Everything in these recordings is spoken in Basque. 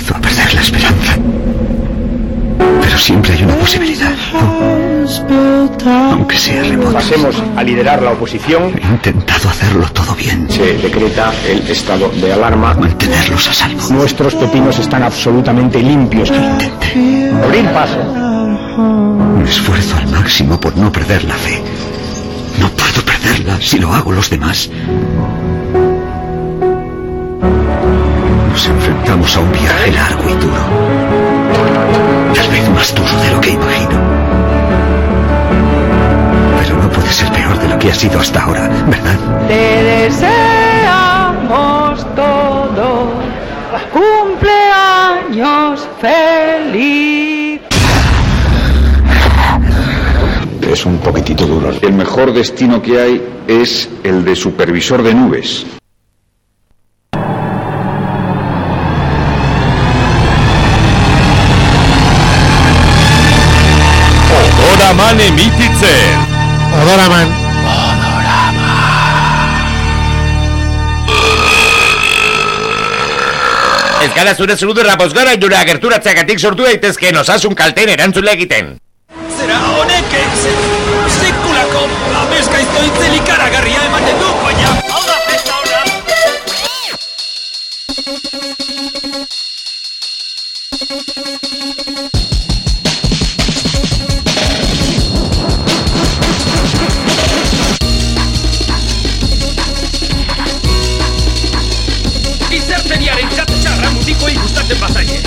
Empiezo a perder la esperanza. Pero siempre hay una posibilidad, ¿no? Aunque sea remota. Pasemos a liderar la oposición. He intentado hacerlo todo bien. Se decreta el estado de alarma. Mantenerlos a salvo. Nuestros pepinos están absolutamente limpios. Intenté. Abrir paso. Me esfuerzo al máximo por no perder la fe. No puedo perderla si lo hago los demás. Nos enfrentamos a un viaje largo y duro. Tal vez más duro de lo que imagino. Pero no puede ser peor de lo que ha sido hasta ahora, ¿verdad? Te deseamos todos cumpleaños feliz. Es un poquitito duro. El mejor destino que hay es el de supervisor de nubes. Odoraman. Ez gara zure zurudurra bozgara jura gerturatzeagatik sortu daitezkeen osasun kalten erantzule egiten. Zera honek ez sekulako abeskaizto itzelik aragarria ematen du, baina hau da festa ona. Mutikoei gustatzen bazaie.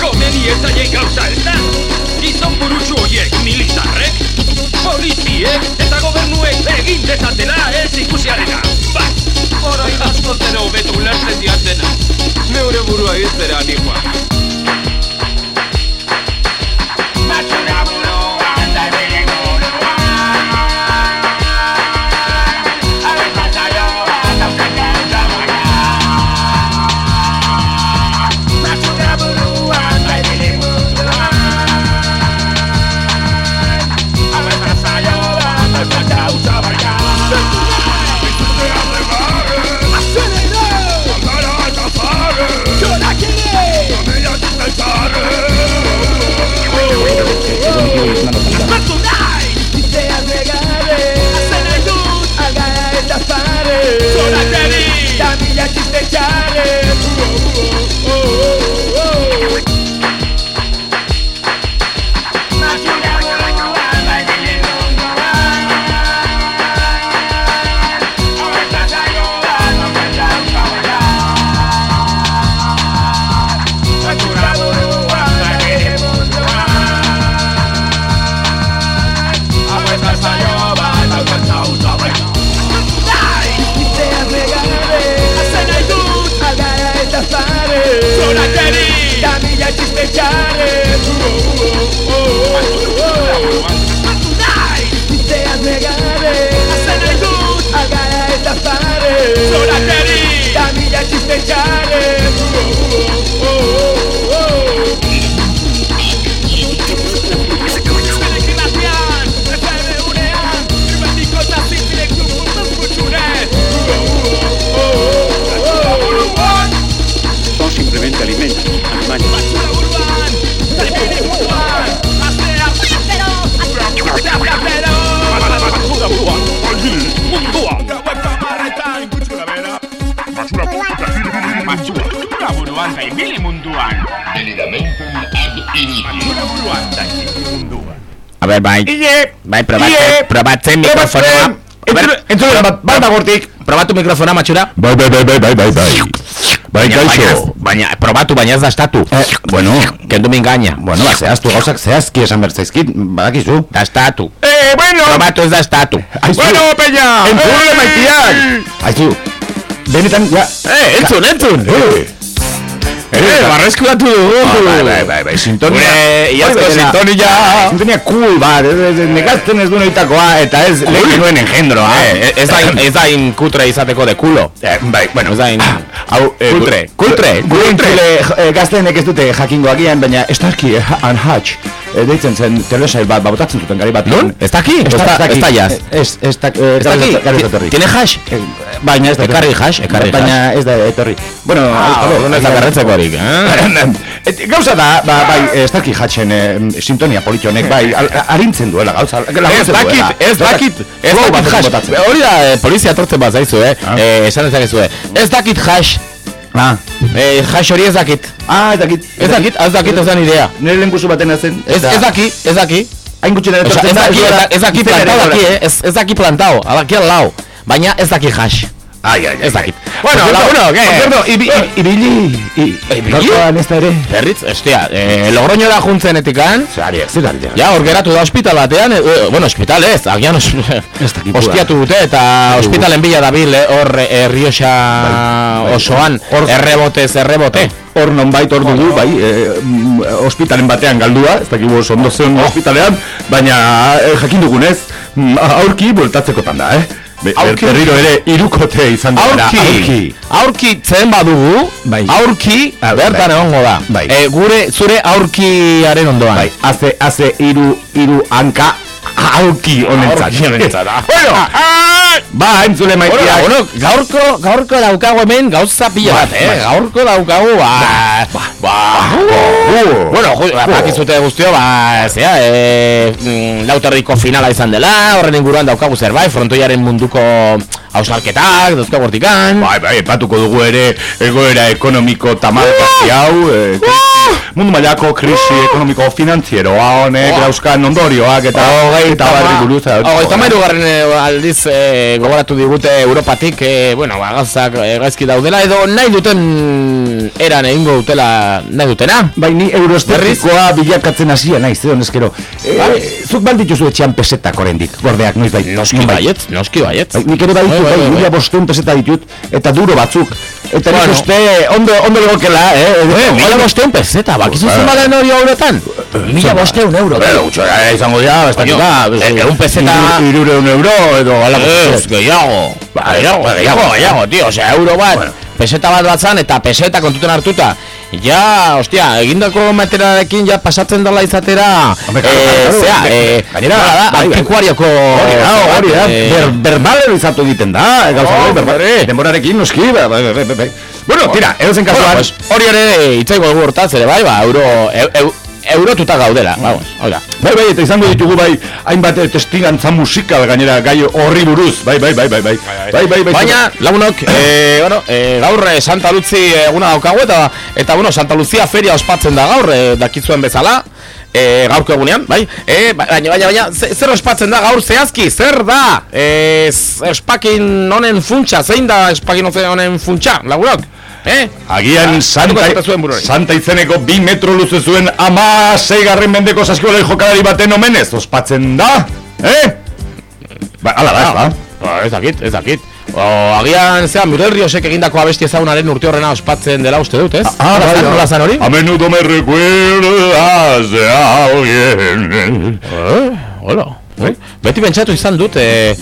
Komeni ez zaie gauza ez da? Gizon burutsu horiek militarrek, poliziek eta gobernuek egin dezatela ez ikusiarena. Bai, orain asko zera hobetu ulertzen diatena. Neure burua iztera nikoa. Simplemente alimentos, animales. A ber, bai. Ie! Bai, probatzen, probatzen mikrofonoa. A Entzule, bat, bat agortik. probatu mikrofona, matxura. Bai, bai, bai, bai, bai, bai, bai. Baina, gaixo. baina, probatu, baina ez da estatu. bueno, kendu min gaina. Bueno, ba, zehaztu gauzak zehazki esan bertzaizkit, badakizu. Da estatu. Eh, bueno! Probatu ez da estatu. Aizu, Bueno, peña! entzule maitiak! Aizu, benetan, ja... Eh, entzun, entzun. Eh, Eh, barreskuratu dugu. bai, bai, bai, bai, sintonia... Iazko Bai, bai, sintonia. Sintonia cool, bat, ez- ez- duen oitakoa, eta ez lehen nuen engendroa. Eh, ez da, ez da inkutre izateko de kulo. Eh, bai, bueno, Ez da in... Hau, eh, Gure kultre. entzule eh, gazteenek ez dute jakingo agian, baina Starkey eh, and Hutch e, deitzen zen telesail bat, ba, botatzen zuten gari bat. Non? Ez daki? Ez da- ez da jaz? Ez, ez da, Ez daki? ez etorri. Tiene hash? Eh, Baina ez da Ekarri hash, ekarri Baina ez da etorri. Bueno, Ah, orduan ez da garretzekorik, eh? Et, gauza da, ba, bai, ez daki jatzen eh, sintonia politionek, bai, al- arintzen duela gauza. Ez dakit, duela. ez dakit, ez dakit batekin hash. Hori da, eh, polizia tortzen bat zaizu, eh? Ah. Eh, esan ezakezu, eh? Ez dakit hash. Ah, Eh, hash hori ez dakit. ah, ez dakit. Ez dakit, ez dakit ez da ni idea. Nire lehen kursu baten zen. Ez, ez daki, ez daki. Hain gutxi nire ez daki, ez daki, ez daki plantao daki, eh? Ez, ez daki plantao, alaki al lau. Baina ez daki hash. Ai, ai, ai. Ez dakit. Bueno, lagunok, eh? Ibi, ibili, i- gaurkoan ez da ere. Berriz, estia, eh, Logroñora juntzen etikan, Zari, zer aldea. Ja, hor geratu da ospital batean, eh, eh, bueno, ospital ez, agian os, ostiatu dute eta ospitalen bila dabil, eh, hor eh, Rioxa osoan, Hor- errebotez, errebote. Hor nonbait hor dugu, bai, eh, mm, ospitalen batean galdua, ez dakigu oso ondo zeon ospitalean, baina eh, jakin dugunez, mm, aurki bueltatzekotan da, eh? Be, Aurki? Berriro ere irukote izan dira. Aurki, aurkitzen badugu, Bai. aurki bertan bai. egongo da. Bai. Eh, gure, zure aurkiaren ondoan. Bai, hace, hace iru, iru hanka aurki honentzat. Honentzat, ah. bueno, ba, entzule maiteak. bueno, gaurko, gaurko daukagu hemen gauza pila bat, eh? Gaurko daukagu, ba, ba, Uh, Bueno, bakizute guztio, ba, zea, e, lauterriko finala izan dela, horren inguruan daukagu zerbait, frontoiaren munduko hausnarketak, dauzkagu hortikan. Bai, bai, epatuko dugu ere egoera ekonomiko tamalgazki hau, eh, krisi- mundu mailako krisi ekonomiko finanzieroa honek, dauzkan ondorioak eta eta barri buruz. Hogeita mairu garren eh, aldiz eh, gogoratu digute Europatik, eh, bueno, ba, gauzak eh, gaizki daudela, edo nahi duten eran egingo dutela nahi dutena. Bai, ni euroestetikoa bilakatzen hasia naiz, ze honezkero. Eh, zuk baldituzu etxean pesetak oraindik, gordeak, noiz bai. Noski Bai. baiet, noski baiet. Bai, nik ere baditut, Bai, bai, bai, bai, mila bai. bosteun peseta ditut, eta duro batzuk. Eta nik Bueno. uste, ondo, ondo legokela, eh? Eh, mila bosteun peseta, bakizu Bai. zenbalen hori hauretan? Mila bosteun euro. Pero, gutxora izango dira, ez dakit, ba, eh, egun peseta- iru- Irureun euro, edo alako. Ez, gehiago. Gehiago, gehiago, gehiago, tío. Osea, euro bat, peseta bat batzan eta peseta kontuten hartuta. Ja, ostia, egindako materarekin ja pasatzen dela izatera. Hombre, Eh, claro, zea, eh, Gainera, da, bai, bai. antiquarioko... Hori da, hori da, eh, ber, berbalerizatu egiten da, eh, gauza, Oh, bai, berba- hombre. denborarekin noski, bai, bai, bai. Bueno, tira, edozen kasuan, hori ere itzaigo dugu hortaz ere bai, ba, euro, eu, eu, eurotuta gaudela, vamos, oiga. bai, bai, eta izango ditugu bai, hainbat testigantza musikal gainera gai horri buruz, bai, bai, bai, bai, bai, bai, bai, bai, Baina, lagunok, e, bueno, e, gaur eh, Santa Luzi eguna daukagu eta, eta bueno, Santa Lucia feria ospatzen da gaur, e, dakizuen bezala, e, gaurko egunean, bai? E, ba- baina, baina, baina, ze- zer ospatzen da gaur zehazki, zer da? E, espakin honen funtsa, zein da espakin honen funtsa, lagunok? Eh? Agian Ah, Santa. Santa izeneko bi metro luze zuen ama seigarren mendeko saskiolai jokalari baten omenez, ospatzen da, eh? Ba, ala da, ez da? Ba, ez dakit, ez dakit. O, agian, zera, Miguel Riosek egindako abesti ezagunaren urte horrena ospatzen dela uste dut, ez? Ah, bai, bai. nola zan hori? A menudo me recuerdas de alguien. Eh, hola. Eh? Beti pentsatu izan dut, e,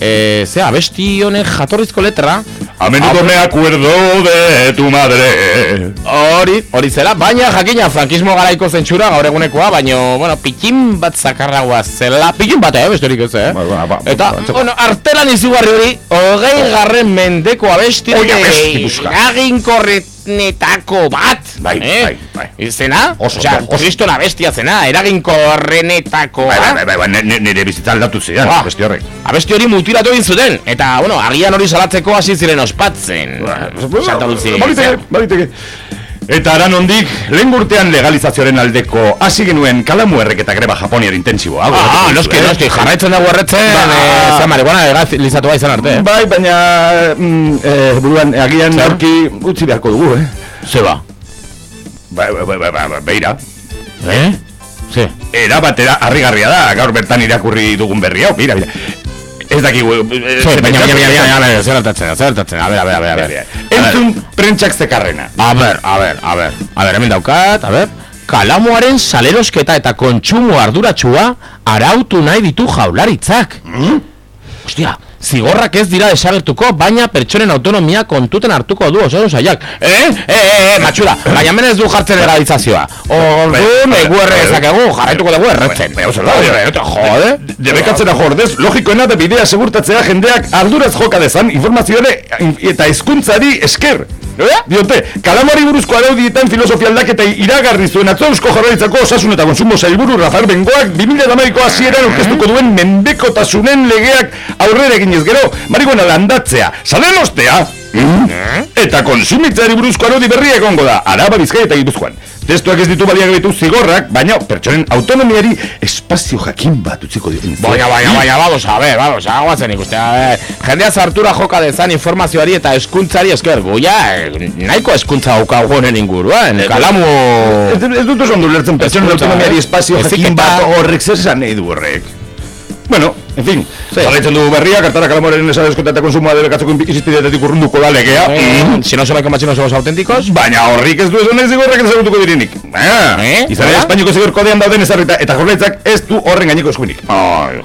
e, zera, abesti honek jatorrizko letra, A menudo me acuerdo de tu madre. hori, hori zela, baina jakina frankismo garaiko zentsura gaur egunekoa, baino, bueno, pikin bat zakarragoa zela, pikin bat, eh, besterik ez, eh? Ba, ba, ba, Eta, ba, bueno, artelan izugarri hori, hogei garren mendeko abesti Oi, abesti eraginkorrenetako bat, Bai, eh? bai, bai. Zena, Oso, osea, oso. abestia zena, eraginkorrenetako Bai, bat. bai, bai, bai, nire, nire bizitza aldatu zidan, Ba. beste horrek. Abesti hori mutilatu egin zuten, eta, bueno, agian hori salatzeko hasi ziren ospatzen. Lucia. Baliteke, baliteke. Eta aran ondik, lehen urtean legalizazioaren aldeko hasi genuen kalamuerrek eta greba japoniar intentsiboa. Ah, noski, noski, jarraitzen dago erretzen, Ba. eh, zea marihuana legalizatua izan arte, eh? Bai, baina mm, eh, buruan agian aurki utzi beharko dugu, eh? Zeba. Bai, bai, bai, bai, bai, beira. Eh? Ze. Era batera harrigarria da, gaur bertan irakurri dugun berri hau, mira, mira. Ez dakigu... eh, ze baina, baina, pentsatu- baina, baina, baina, zer hartatzen, zer hartatzen, a ber, a ber, a ber, a ber. Entzun prentxak zekarrena. A ber, a ber, a ber, a ber, hemen daukat, a ber. Kalamuaren salerosketa eta kontsumo arduratsua arautu nahi ditu jaularitzak. Hmm? Ostia, zigorrak ez dira desagertuko, baina pertsonen autonomia kontuten hartuko du oso saiak. Eh? Eh, eh, eh, matxura, baina hemen ez du jartzen legalizazioa. Orduan, egu erre ezakegu, jarraituko dugu erretzen. Jode? Debekatzera jordez, logikoena da bidea segurtatzea jendeak arduraz joka dezan informazioare eta hezkuntzari esker. Eh? Diote, kalamari buruzko araudietan filosofia aldaketa iragarri zuen atzo eusko jarraitzako osasun eta konsumo sailburu Rafael Bengoak 2008ko hasieran aurkeztuko duen mendekotasunen legeak aurrera eginez gero, marihuana landatzea, salen ostea, eta konsumitzeari buruzko araudi berria egongo da, araba bizkaia eta gipuzkoan. Testuak ez ditu baliagabetu zigorrak, baina pertsonen autonomiari espazio jakin bat utziko dien. Baina, baina, baina, badoz, a ver, badoz, aguatzen ikuste, a ver. Jendea zartura joka dezan informazioari eta eskuntzari esker, guia, eh, nahiko eskuntza haukago honen inguruan, kalamu... Ez, ez dut oso ondo ulertzen pertsonen autonomiari eh? espazio jakin bat horrek zer nahi du horrek. Bueno, en fin, jarraitzen dugu berria, kartara kalamoren esa deskota eta konsumoa debekatzeko izizpideetatik urrunduko da legea. Eh, Si no se me convencen somos auténticos, Baina horrik ez du ez honek zigorrak ezagutuko direnik. Ah, Eh? Izan ere? Espainiako zigor kodean dauden ezarrita eta jorlaitzak ez du horren gaineko eskuinik. Ai.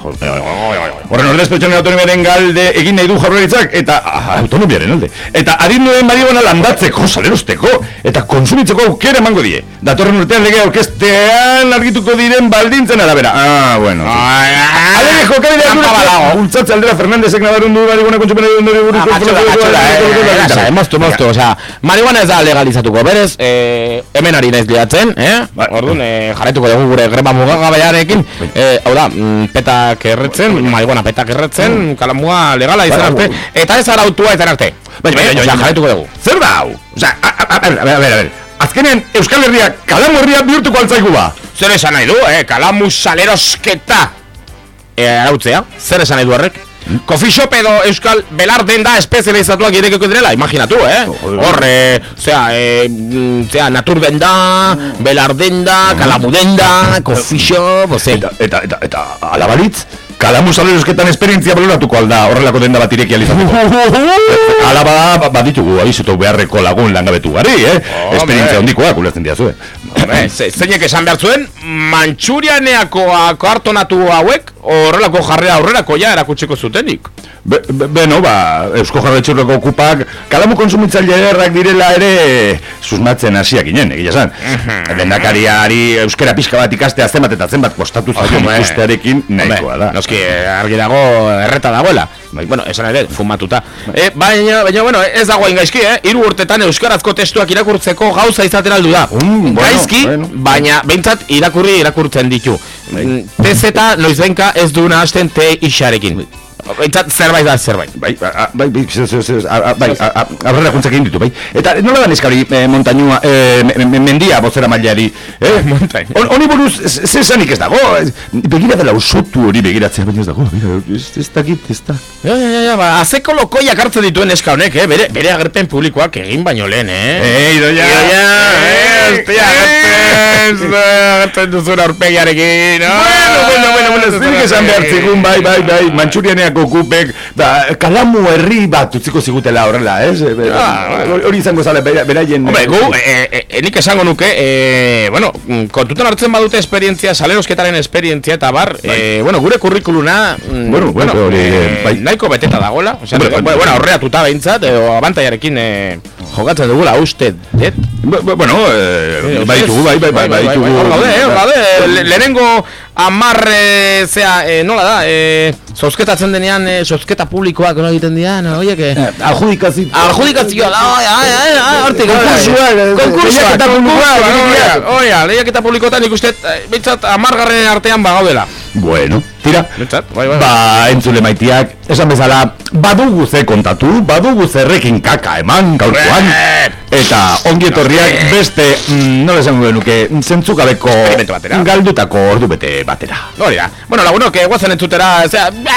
Horren ordez pertsonen autonomiaren galde egin nahi du jaurlaritzak eta autonomiaren alde. Eta adinduen marihuana landatzeko, salerosteko eta konsumitzeko aukera emango die. Datorren urtean legea orkestean argituko diren baldintzen arabera. Ah, bueno. sí. Ai, bultzatze aldera Fernandezek nabarun du marihuana kontsumena duen dure buruz moztu, moztu, osea marihuana ez da legalizatuko, berez eh, hemen ari naiz liatzen, eh? Ba- orduan eh, jarraituko dugu gure greba mugagabearekin. Bai. Eh, hau da, mm, petak erretzen marihuana petak erretzen mm. kalamua legala izan arte, eta ez arautua izan arte. Baina, baina, baina, jarraituko dugu. Zer da hau? Osea, a ver, a ver, a ver Azkenen Euskal Herriak kalamu herria bihurtuko altzaigu ba? Zer esan nahi du, eh? Kalamu salerosketa arautzea, zer esan nahi du horrek? Coffee shop edo euskal belarden da espezializatuak irekeko direla, imaginatu, eh? Hor, eh, zera, eh, mm, zera, naturden da, belarden da, kalamuden da, coffee shop, ose. Eta, eta, eta, eta, alabalitz, kalamu salerosketan esperientzia baloratuko alda horrelako denda bat ireki alizateko. Ala bada, ba- baditugu, abizutu beharreko lagun langabetu gari, eh? Esperientzia hondikoak, ulertzen diazue. Hombre, ze- zeinek esan behar zuen, Mantxurianeako kartonatu hauek, horrelako jarrea aurrerako ja erakutsiko zutenik. Be, be, beno, ba, Eusko Jarretxurreko okupak kalamu konsumitzaile errak direla ere susmatzen hasiak ginen, egia esan. Lehendakariari euskera pixka bat ikastea zenbat eta zenbat kostatu zaio ikustearekin nahikoa da. Noski, argi dago erreta dagoela. Bai, bueno, esan ere, fumatuta. Eh, baina, baina, bueno, ez dago gaizki, eh? Hiru urtetan euskarazko testuak irakurtzeko gauza izaten aldu da. Mm, bueno, gaizki, bueno. baina behintzat irakurri irakurtzen ditu. Mm, TZ noizbenka ez du nahasten T isarekin. Behintzat zerbait da zerbait. Bai, bai, bai, bai, aurrera juntzak egin ditu, bai. Eta nola da neskari eh, montainua, eh, me- me- mendia bozera mailari, eh? Montaña. Hon- Honi buruz, ze ze esanik ez dago, begira dela usotu hori begiratzea, baina ez dago, ez, dakit, ez da. Ja, ja, ja, ba, azeko lokoiak hartzen dituen neska honek, eh? Bere, bere agerpen publikoak egin baino lehen, eh? Eh, idoia, Idoia, eh, hostia, agertzen, agertzen duzun aurpegiarekin, ah, Bueno, bueno, bueno, bueno, zirik esan behar zigun, bai, bai, bai, Mantxurianeako kupek, da, kalamu herri bat utziko zigutela horrela, ez? Be- Ah, hori- Hori izango zala, bera- beraien... Hombre, gu, eh, eh, eh, nik esango nuke, eh, bueno, mm, kontutan hartzen badute esperientzia, salerosketaren esperientzia eta bar, eh, bueno, gure kurrikuluna, mm, Bueno, bueno, hori, eh, bai. nahiko beteta dagoela, o sea, bueno, bai. bueno, aurreatuta behintzat, edo abantaiarekin eh, jokatzen dugula, uste, dut. Bu- bu- Bueno, eh, bai ditugu, bai, bai, bai, bai ditugu. Hor gaude, eh, hor gaude, Le- lehenengo amar, e, zea, e, nola da, eh, e, sozketatzen denean, eh, e, sozketa publikoak nola egiten dian, oie, que... Eh, adjudikazio. Adjudikazio, arte, konkursua, konkursua, konkursua, oia, lehiaketa publikoetan ikustet, bintzat, amargarren artean bagaudela. Bueno, tira, bintzat, bai, bai, bai. ba, entzule maitiak, esan bezala, badugu ze kontatu, badugu zerrekin kaka eman, gaurkoan, eta ongi etorriak beste, mm, nola esan guenuke, zentzukabeko galdutako ordu bete batera. Hori da. Bueno, lagunok, eh, guazen entzutera, zera, ba,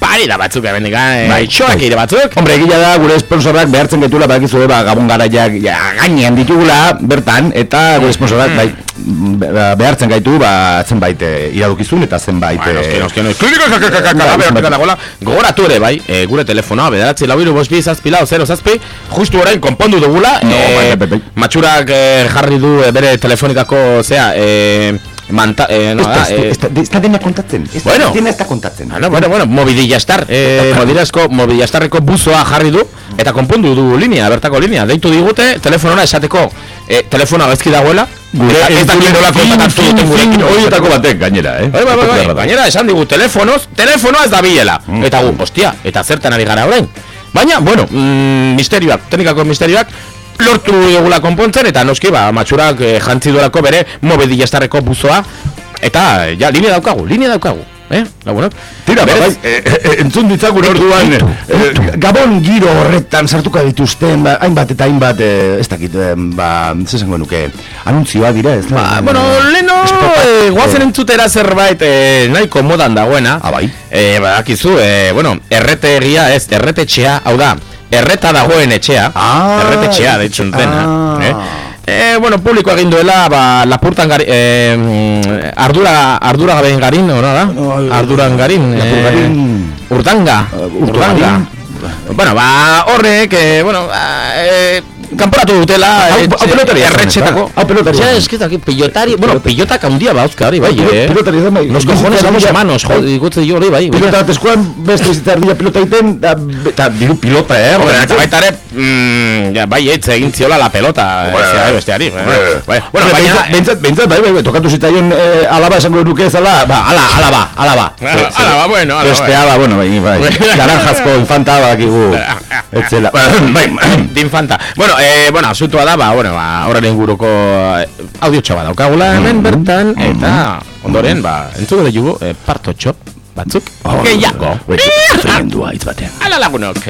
pari da batzuk hemendik, eh, Bai. txoak ire batzuk. Hombre, egila da, gure sponsorak behartzen getula, badakizu, ba, gabon garaiak ja, gainean ditugula, bertan, eta gure sponsorak, bai, be- behartzen gaitu, ba, zenbait eh, iradukizun, eta zenbait... Bai, noski, eh, Bai, bai. hortik dagoela. Gogoratu ere, bai, e, gure telefonoa, bederatzi lau iru bost bi zazpi lau, zero zazpi, justu orain konpondu dugula. No, eh, bai, bai, bai. Matxurak eh, jarri du eh, bere telefonikako, zea, e, Manta, eh, no, da, da, eh, ez da, ez da dena kontatzen. Ez da, Bueno. dena ez da kontatzen. Bueno, bueno, bueno, mobidilastar, eh, mobidilasko, mobidilastarreko buzoa jarri du, eta konpondu du linea, bertako linea. Deitu digute, telefonora esateko, eh, telefonoa gaizki dagoela, Gure eta ez dakit nola kontaktatu duten gurekin. horietako batek gainera, eh? Bai, bai, bai, bai, gainera esan digu telefonoz, telefonoa ez da bilela. Eta gu, ostia, eta zertan ari gara orain. Baina, bueno, mm, misterioak, teknikako misterioak, lortu dugula konpontzen, eta noski, ba, matxurak eh, jantzi duelako bere mobidilastarreko buzoa, eta, ja, linea daukagu, linea daukagu. Eh? Tira, ba, Berez- bai, eh, eh, entzun ditzagun orduan eh, Gabon giro horretan sartuko dituzten ba, hainbat eta hainbat eh, ez dakit, eh, ba, zesango nuke anuntzioa dira, ez Ba, bueno, leno, eh, guazen entzutera zerbait eh, nahiko modan dagoena. Ah, bai. Eh, badakizu, eh, bueno, erretegia ez, erretetxea, hau da, erreta dagoen etxea, Ah, erretetxea, deitzen dena. ah. Eh? Eh, bueno, publiko egin duela, ba, lapurtan gari, eh, mm, ardura, ardura gabein garin, hona da? Eh, Arduran garin, eh, Uh, urdanga. urtugarin. Bueno, ba, horrek, eh, bueno, ba, eh, kanporatu dutela, erretxetako. Hau pelotari Ja, es que aquí pilotari, bueno, pilotak handia bauzka hori, bai, Bai, eh. pilotari izan, bai. Los cojones a los erdia- manos, bai. joder, ikutze dio hori, bai. Pilota bat eskuan, beste bizitza erdia pilota egiten, da, eta diru pilota, eh? Eta baita ere, mm, ja, bai, etxe egin ziola la pelota, Bueno, ez besteari. eh. Bueno, Bai, Bueno, baina, Bentzat, bentzat, bai, bai, bai, tokatu zitzaion eh, alaba esango nuke ezala, ba, ala, alaba, alaba. Ala, alaba, bueno, alaba, Beste bai. ala, bueno, bai, bai, naranjazko infanta badakigu, etzela, bai, de infanta. Bueno, eh, bueno, asuntoa da, ba, bueno, ba, horren inguruko eh, audio txoba daukagula hemen bertan, eta ondoren, ba, entzuko dugu, eh, parto txop batzuk, gehiago. Bai, tremendua hitz batean. Ala lagunok.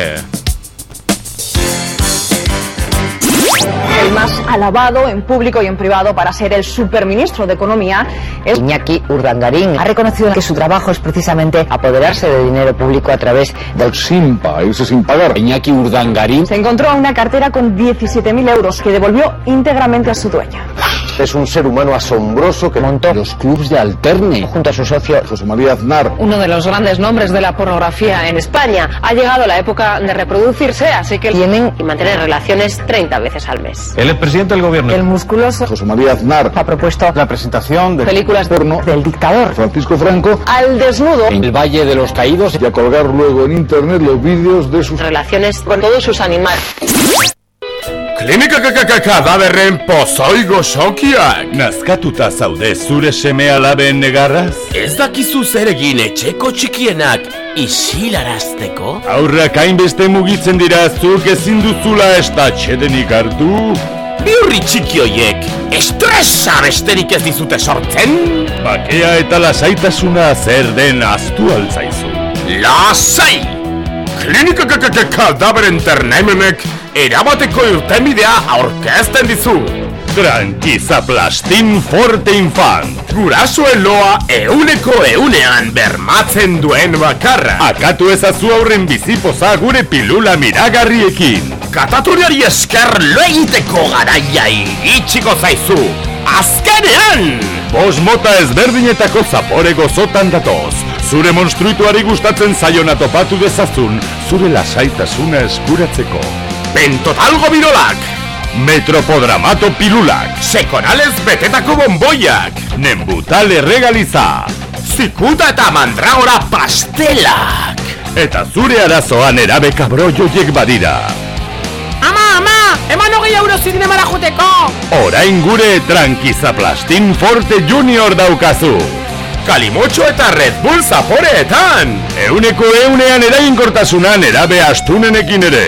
El más alabado en público y en privado para ser el superministro de Economía es Iñaki Urdangarín ha reconocido que su trabajo es precisamente apoderarse de dinero público a través del Sin irse sin pagar. Iñaki Urdangarín. Se encontró una cartera con 17.000 euros que devolvió íntegramente a su dueña. Es un ser humano asombroso que montó los clubs de alterne. junto a su socio José María Aznar. Uno de los grandes nombres de la pornografía en España. Ha llegado la época de reproducirse, así que tienen y mantener relaciones 30 veces al mes. Él es presidente del gobierno. el musculoso José María Aznar. ha propuesto La presentación de películas porno del dictador. Francisco Franco Al desnudo, en el Valle de los Caídos y a colgar luego en internet los vídeos de sus relaciones con todos sus animales. Klinika kadaberren pozoigo sokiak! Nazkatuta zaude zure seme alaben negarraz? Ez dakizu zer egin etxeko txikienak isilarazteko? Aurrak hainbeste mugitzen dira zuk ezin duzula estatxedenik hartu? Biurri txiki hoiek, estresa besterik ez dizute sortzen? Bakea eta lasaitasuna zer den aztu altzaizu. Lasai! Klinika kadaberen ternemenek erabateko irtenbidea aurkezten dizu. Tranquiza plastin forte infant. Gurasoen loa euneko eunean bermatzen duen bakarra. Akatu ezazu aurren bizipoza gure pilula miragarriekin. Katatoriari esker lo egiteko garaia iritsiko zaizu. Azkenean! Bos mota ezberdinetako zapore gozotan datoz. Zure monstruituari gustatzen zaiona topatu dezazun, zure lasaitasuna eskuratzeko. Pentotalgo birolak! Metropodramato pilulak, Sekonales betetako bomboiak! Nembutale regaliza, Zikuta eta mandragora pastelak! eta zure arazoan erabe kabroioiek badira. Eman hogei euro zinemara joteko! Orain gure tranquiza plastin forte junior daukazu. Kalimotxo eta Red Bull zaporeetan! Euneko eunean erainkortasunan erabe astunenekin ere.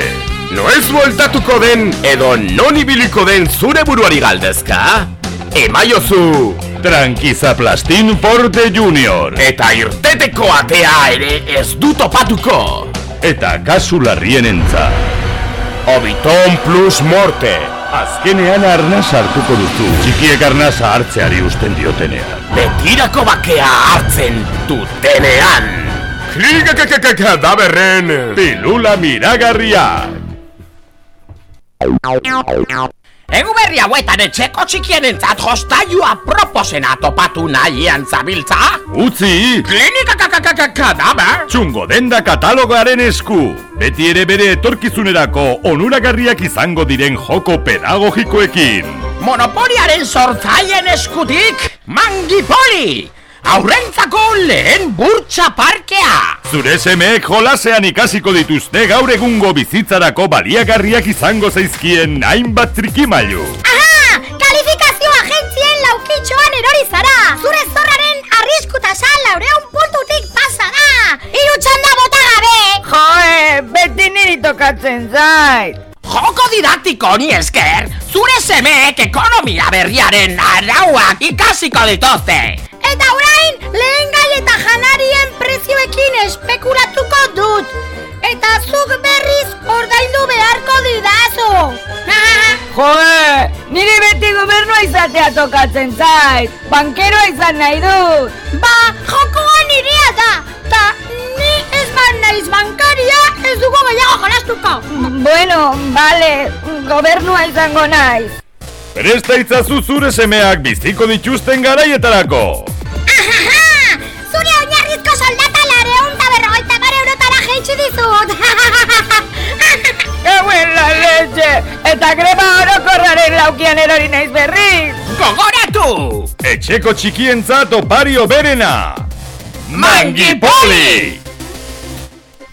Noiz bueltatuko den edo non ibiliko den zure buruari galdezka? Emaiozu! Tranquiza plastin forte junior. Eta irteteko atea ere ez du topatuko! Eta kasu larrien entza. Obiton plus morte! Azkenean arnaz hartuko duzu. Txikiek arnaza hartzeari usten diotenean. Betirako bakea hartzen dutenean! Klikakakakadaberren! Pilula miragarria. Egu berri hauetan etxeko txikien entzat jostailua proposena topatu nahian zabiltza? Utzi! Klinika kakakakakadaber? Txungo denda katalogaren esku. Beti ere bere etorkizunerako onuragarriak izango diren joko pedagogikoekin. Monopoliaren sortzaien eskutik, Mangipoli! Aurrentzako lehen burtsa parkea! Zure semeek jolasean ikasiko dituzte gaur egungo bizitzarako baliagarriak izango zaizkien hainbat trikimailu. Aha! Kalifikazio agentzien laukitxoan erori zara! Zure zorraren arriskutasa laureun puntutik pasa da! Iru txanda bota gabe! Joe, beti niri tokatzen zait. Joko didaktiko honi esker, zure semeek ekonomia berriaren arauak ikasiko dituzte! Eta orain, lehen gai eta janarien prezioekin espekulatuko dut! Eta zuk berriz ordaindu beharko didazu! Joe, niri beti gobernua izatea tokatzen zait. Bankeroa izan nahi dut. Ba, jokoa nirea da! Ta ban naiz bankaria ez dugu gehiago jolastuko! Bueno, vale, gobernua izango naiz. Presta itzazu zure semeak biziko dituzten garaietarako. Ahaha! Zure oinarrizko soldata lareun eta berrogeita mar eurotara jeitsi dizut! Eguen la leche! Eta greba orokorraren laukian erori naiz berriz! Gogoratu! Etxeko txikientzat opario berena. Mangipoli!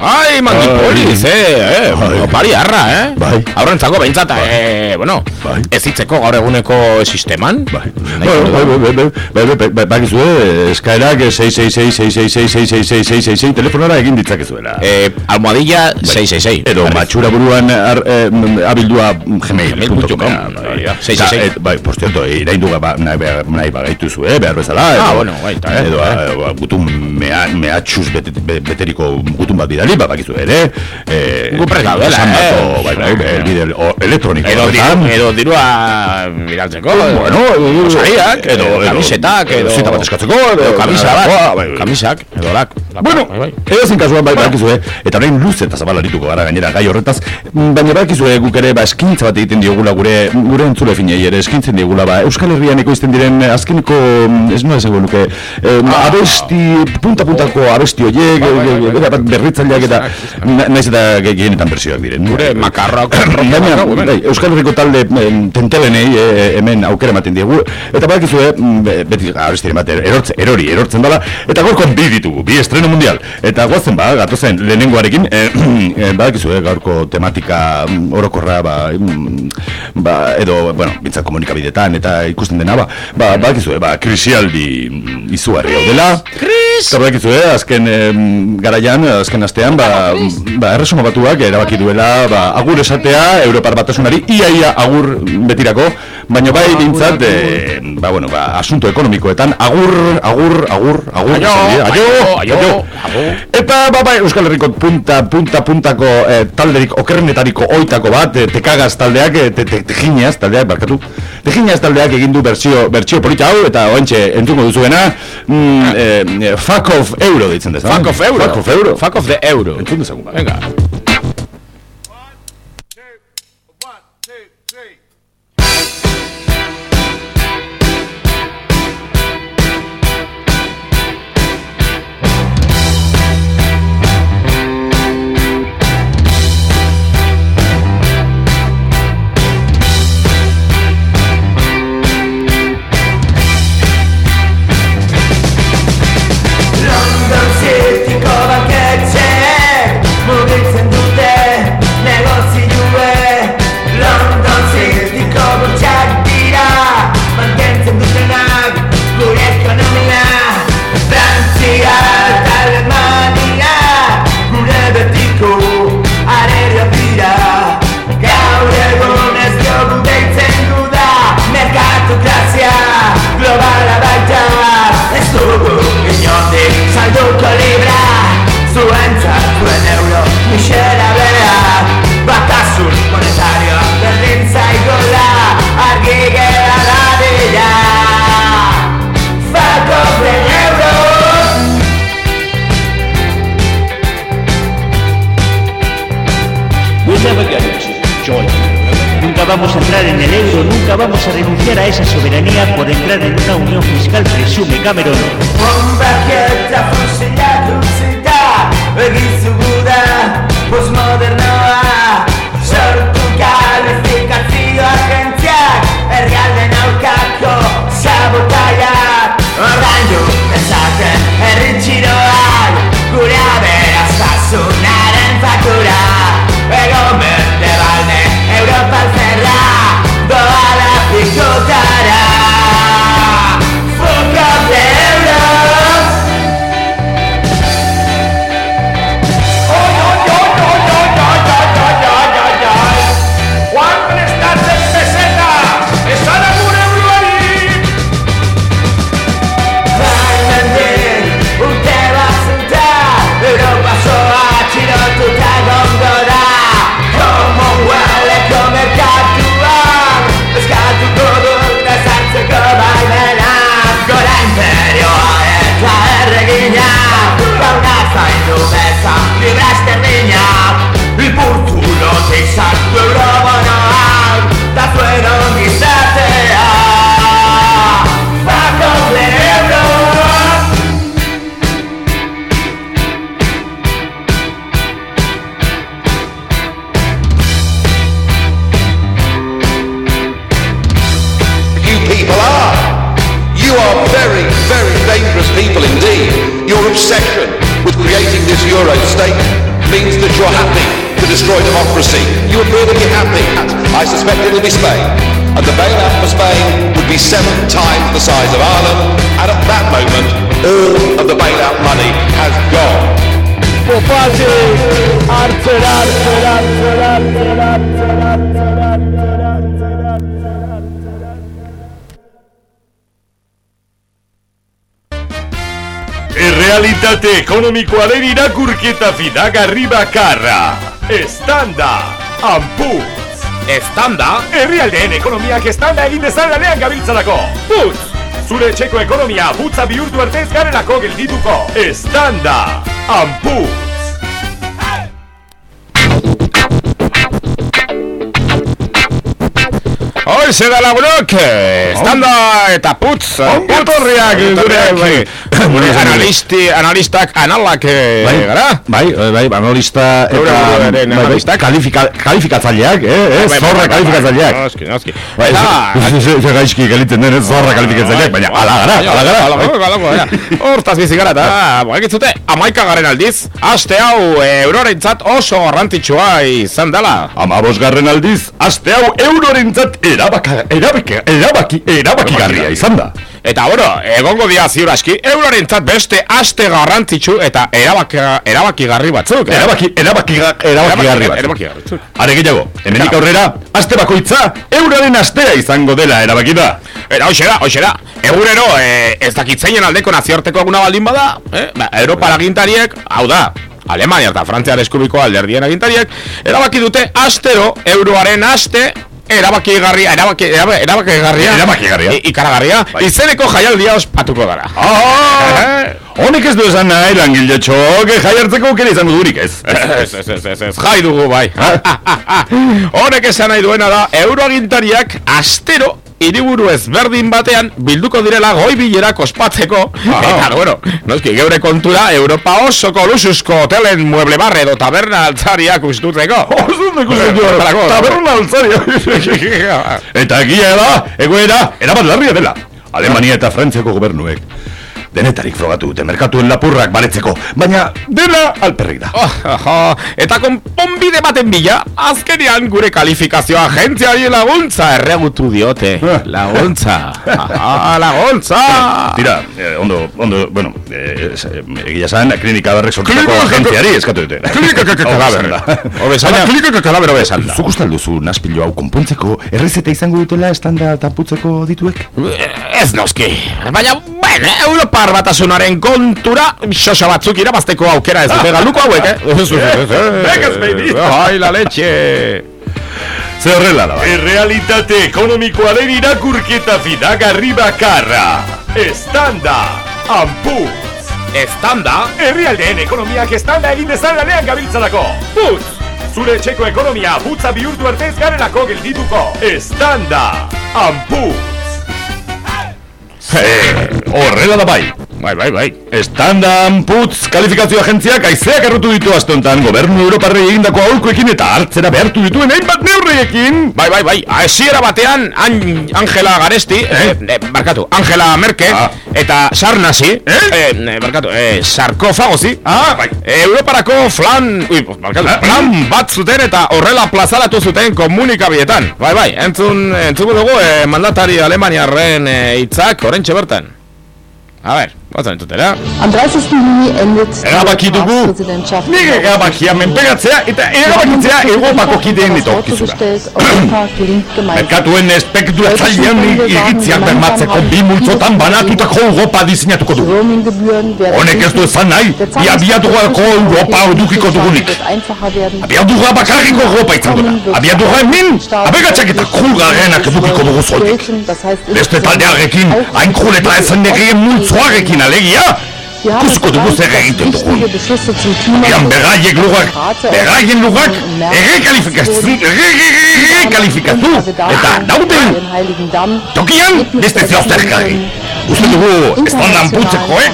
Ai, mangipoli, ze, eh, opari harra, eh? Bai. Aurrentzako behintzat, eh, bueno, Bai. ez hitzeko gaur eguneko sisteman. Bai, bai, du. bai, bai, bai, bai, bai, bai, bai, eskaerak 666-666-666 telefonara egin ditzakezuela. Eh, almohadilla 666. Edo matxura buruan ar, eh, abildua Gmail.com, gmail.com hori da, 666. Bai, por cierto, iraindu ba, nahi, bagaitu zu, eh, behar bezala. Ah, edo- bueno, baita, eh. Edo, eh, ba, gutun mea, mehatxuz bete, be- beteriko gutun bat bidali, ba, bakizu ere. Eh, Gu prest gaudela, esan eh. bako, Bai, bai, bai, bide elektroniko. Edo, diru, edo dirua bidaltzeko. Bueno, sariak, edo, edo- kamisetak, edo... zita bat eskatzeko, edo kamisa bai, bat, bai, bai. kamisak, edo lak. Bueno, bai, bai. edo zen kasuan bai bakizu, eh? eta orain luze eta zabal arituko gara gainera gai horretaz, baina bakizu eh, guk ere ba, eskintza bat egiten diogula gure gure entzule finei ere eskintzen diogula ba, Euskal Herrian ekoizten diren eh, azkeneko, mm, ez nola esango nuke, eh, abesti, punta-puntako abesti horiek, bai, bai, eh, bai, berritzaileak eta naiz eta ge- gehienetan bersioak diren. Gure bai, Euskal Herriko talde tentelenei eh, hemen aukera ematen diegu. Eta badakizu eh, mm, be- beti abestiren bat erortze, erori erortzen dala. Eta gaurko bi ditugu, bi estreno mundial. Eta goazen ba, gatozen lehenengoarekin eh, eh, badakizu eh, gaurko tematika mm, orokorra ba, mm, ba, edo, bueno, bintzat komunikabidetan eta ikusten dena ba, ba badakizu eh, ba, krisialdi izugarri hau dela. Kris! Eta badakizu, eh, azken em, garaian, azken astean, ba, ba, erresuma batuak erabaki duela, ba, agur esatea, Europar batasunari, ia-ia agur betirako, baina bai bintzat, eh, ba, bueno, ba, asunto ekonomikoetan, agur, agur, agur, agur, Aio, aio, aio, agur. Eta, ba, bai, Euskal Herriko punta, punta, puntako eh, talderik okerrenetariko oitako bat, eh, tekagaz taldeak, eh, te, te, tejineaz taldeak, barkatu, tejineaz taldeak egin du bertsio, bertsio polita hau, eta oentxe entzungo duzuena, mm, eh, fuck of euro ditzen dezan. Fuck of euro. Fuck of euro. Fuck of the euro. Entzun dezagun, ba. Venga. Cameron. bombaqueta, susia dulce da, begisu dura, cos moderna, zer buka lefikan biaken txak, erreal den alcacho, senza indumessa mi resta mia il be Spain. And the bailout for Spain would be seven times the size of Ireland. And at that moment, all of the bailout money has gone. Errealitate ekonomikoaren irakurketa fidagarri bakarra. Estanda, ampu. Estanda? Herrialdeen ekonomiak estanda egin dezan lanean. Putz! Zure etxeko ekonomia putza bihurtu arte ez geldituko. Estanda, amputz. Hoize da lagunok, estanda eta putz, Ongetorriak gure bai, analisti, analistak analak eh, Bai, gara? bai, bai, bai, analista eta bai, bai, kalifika, kalifikatzaileak, eh, eh, Bai, zorra kalifikatzaileak. Noski, noski. Bai, Eta, gaizki gelitzen den, eh, zorra kalifikatzaileak, baina ala gara, ala gara. Ala gara. Hortaz bizi gara, eta, bakitzute, amaika garen aldiz, aste hau e, eurorentzat oso garrantzitsua izan dela. Ama bosgarren aldiz, aste hau eurorentzat erabaka, erabaki, erabaki, erabaki garria izan da. Eta, bueno, egongo dia ziur aski, eurorentzat beste aste garrantzitsu eta erabaki, erabakigarri batzuk. eh? Erabaki, erabaki, erabaki garri bat. Erabaki garri. Are gehiago, hemenik aurrera, aste bakoitza, euroren astea izango dela erabaki da. Eta hoxe da, hoxe da. Egunero, eh, ez dakitzeinen aldeko nazioarteko eguna baldin bada, eh? ba, Europa agintariek, hau da, Alemania eta Frantziar eskubiko alderdien agintariek, erabaki dute astero euroaren aste erabakigarria, erabaki, erabaki, erabakigarria, Erabakigarria. i- ikaragarria, izeneko jaialdia ospatuko gara. Ah, honek ez du esan nahi langiletxok, jai hartzeko aukera izango durik ez. Ez, ez, ez, ez, ez, jai dugu bai. Honek esan nahi duena da, euroagintariak astero hiriburu ezberdin batean bilduko direla goi bilerak ospatzeko eta bueno, noski geure kontura Europa osoko luxusko hotelen mueble barre edo taberna altzariak ustutzeko ondo ikusten taberna altzaria. Eta egia da, egoera, erabat larria dela. Alemania eta Frantziako gobernuek. Denetarik frogatu dute merkatuen lapurrak baretzeko, baina dela alperrik da. Oh, oh, eta konponbide baten bila, azkenean gure kalifikazioa agentziari laguntza erregutu diote. Laguntza. Ah, laguntza. Tira, eh, ondo, ondo, bueno, eh, eh, egia zan, klinika berrek sortutako agentziari eskatu dute. Klinika kalaber. Obesana, klinika kalaber obesan da. Zuk uste alduzu naspilo hau konpontzeko, errezeta izango dutela estanda taputzeko dituek? Ez noski. Baina, Europar batasunaren kontura, xoxa batzuk irabazteko aukera ez dute galuko hauek, eh? Ez, ez. Vegas, baby. Ai, la leche. Ze horrela da, bai. Errealitate ekonomikoaren irakurketa fidagarri bakarra. Estanda, amputz. Estanda? Herrialdeen ekonomiak estanda egin dezan lanean gabiltzalako. Putz! Zure etxeko ekonomia putza bihurtu arte ez garelako geldituko. Estanda, amputz. Horrela da bai. Bai, bai, bai. Estandan putz kalifikazio agentziak aizeak errotu ditu astontan gobernu Europarrei egindako aholkoekin eta hartzera behartu dituen hainbat neurriekin. Bai, bai, bai. Hasiera batean An Angela Garesti, eh? eh, barkatu, Angela Merkel Ah. eta Sarnasi, eh? eh, barkatu, eh, sarkofagozi. Ah, bai. Europarako flan, ui, barkatu, plan bat zuten eta horrela plazaratu zuten komunikabietan. Bai, bai, entzun, entzuko dugu eh, mandatari Alemaniarren eh, hitzak orentxe bertan. A ver, Batzen ditut, eh? era? Am 30. juni endet... Erabaki dugu! Nire erabakia menpegatzea eta erabakitzea Europako kideen ditokizura. Merkatuen espektura zailan iritziak bermatzeko bi multzotan banatutako Europa dizinatuko dugu. Honek ez du esan nahi, bi abiatuko Europa odukiko dugunik. Abiatuko bakarriko Europa izan duna. Abiatuko hemen, abegatxak eta kulgarrenak edukiko dugu zoldik. Beste taldearekin, hain kruleta ezen negrien multzoarekin alegia Kuzko dugu zer egiten dugu Ean beraiek lugak Beraien lugak Ege kalifikatu Ege kalifikatu Eta dauden Tokian beste zehozter gari Uste dugu estandan putzekoek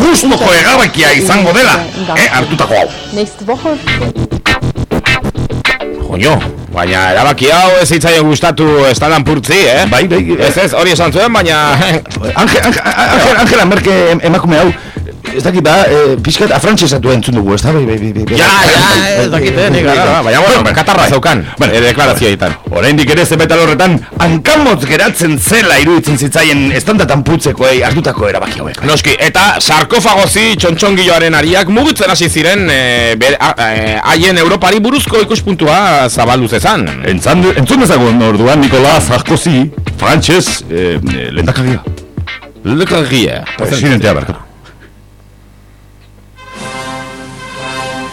Justoko erabakia izango dela E hartutako hau. Joño baina erabaki hau ez hitzaio gustatu estalan purtzi, eh? Bai, bai, Ez ez, hori esan zuen, baina... Angela, Merkel emakume hau, ez dakit ba, eh, pixkat afrantzesatu entzun dugu, ez da? Bai, bai, bai, bai. Ja, ja, ez dakite, nik gara, baina, bueno, katarra zaukan, bere deklarazioetan. Oraindik ere zebetal horretan, hankamotz geratzen zela iruditzen zitzaien estandatan putzekoei hartutako erabaki hauek. Noski, eta sarkofagozi txontxongioaren ariak mugitzen hasi ziren eh, eh, haien Europari buruzko ikuspuntua zabaldu zezan. Entzun dezagun orduan Nicolás Sarkozy, frantxez, eh, lendakaria. Lendakaria. Presidentea barkatu.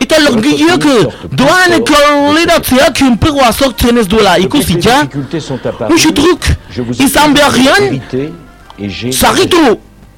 eta langileak doaneko ledatzeak enperoa sortzen ez duela ikusita, difficultés sont apparues. Musutruk, Je vous ai izan dit la beharrian, vérité et j'ai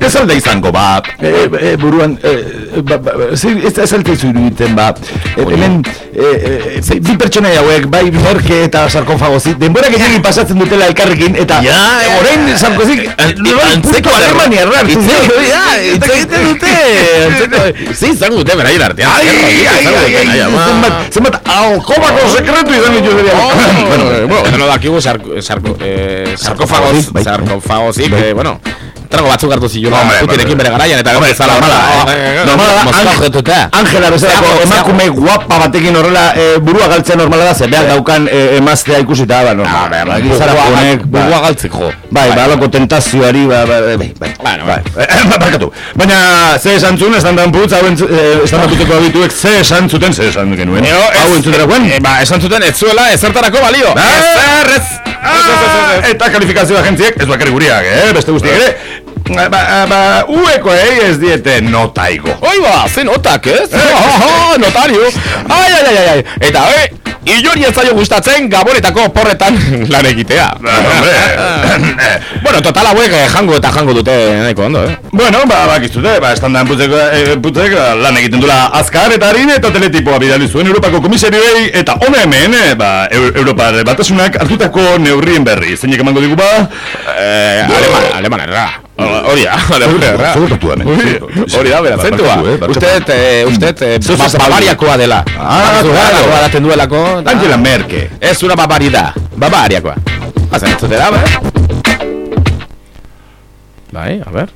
Ez alda izango, ba, e, e, buruan, e, ba, ba, zer, ez, ez alta izu iruditen, ba, e, hemen, e, e, bi pertsonai hauek, bai Morke eta Sarkofagozi, denbora gehiagin pasatzen dutela elkarrekin, eta Ja, ja, orain. Sarkozik, Antzeko Alemania errar, ja, hitz egiten dute. Antzeko, ze izango dute beraien artean. Ai, ai, ai, ai, zenbat, alkobako sekretu izan ditu Bueno, bueno, bueno, dakigu sarko, sarko, sarkofagoz, Bai. sarkofagozik, eh, bueno, trago batzuk hartu Hombre, Putinekin bere garaian, eta gero zala normala, mala, eh. Normala, jetuta. Angela bezalako emakume guapa batekin horrela e, burua galtzea normala da, ze behar daukan emaztea ikusita, ba, normal. Ba, gizara honek, ba, burua galtzeko. Bai, ba, alako tentazioari, ba, ba, bai, bai. Bai, eh, barkatu. Baina, ze esan zuen, estandan putz, hau eh, estandan putzeko abituek, ze esan zuten, ze esan genuen. Hau entzuterakoen? eh, Ba, esan zuten ez zuela ezertarako balio. Ezer, ez. Ah, eta kalifikazio agentziek, ez bakarrik guriak, eh, beste guztiak ere, ba, ba, uekoei ez diete notaigo. Oi ba, ze notak, ez? Oh, oh, notario. Ai, ai, ai, ai. Eta, e, ilori ez zaio gustatzen gabonetako porretan lan egitea. bueno, total hauek eh, jango eta jango dute nahiko ondo, eh? Bueno, ba, bakizute, ba, estandan putzeko, e, putzek, lan egiten dula azkar eta harin eta teletipoa bidali zuen Europako komisarioi eta hona hemen, e, ba, Eu Europar batasunak hartutako neurrien berri. Zeinek emango digu ba? Eh, aleman, aleman erra. Hori da, hemen? Hori da, bera, zentua. eh. Uste, eh, uste, ba- zabaldu? Bavariakoa dela. Ah, claro. Bavariakoa daten duelako. Angela Merkel. Ez una babarida. Bavariakoa. Bazen, entzute da, bai? Bai, a ber.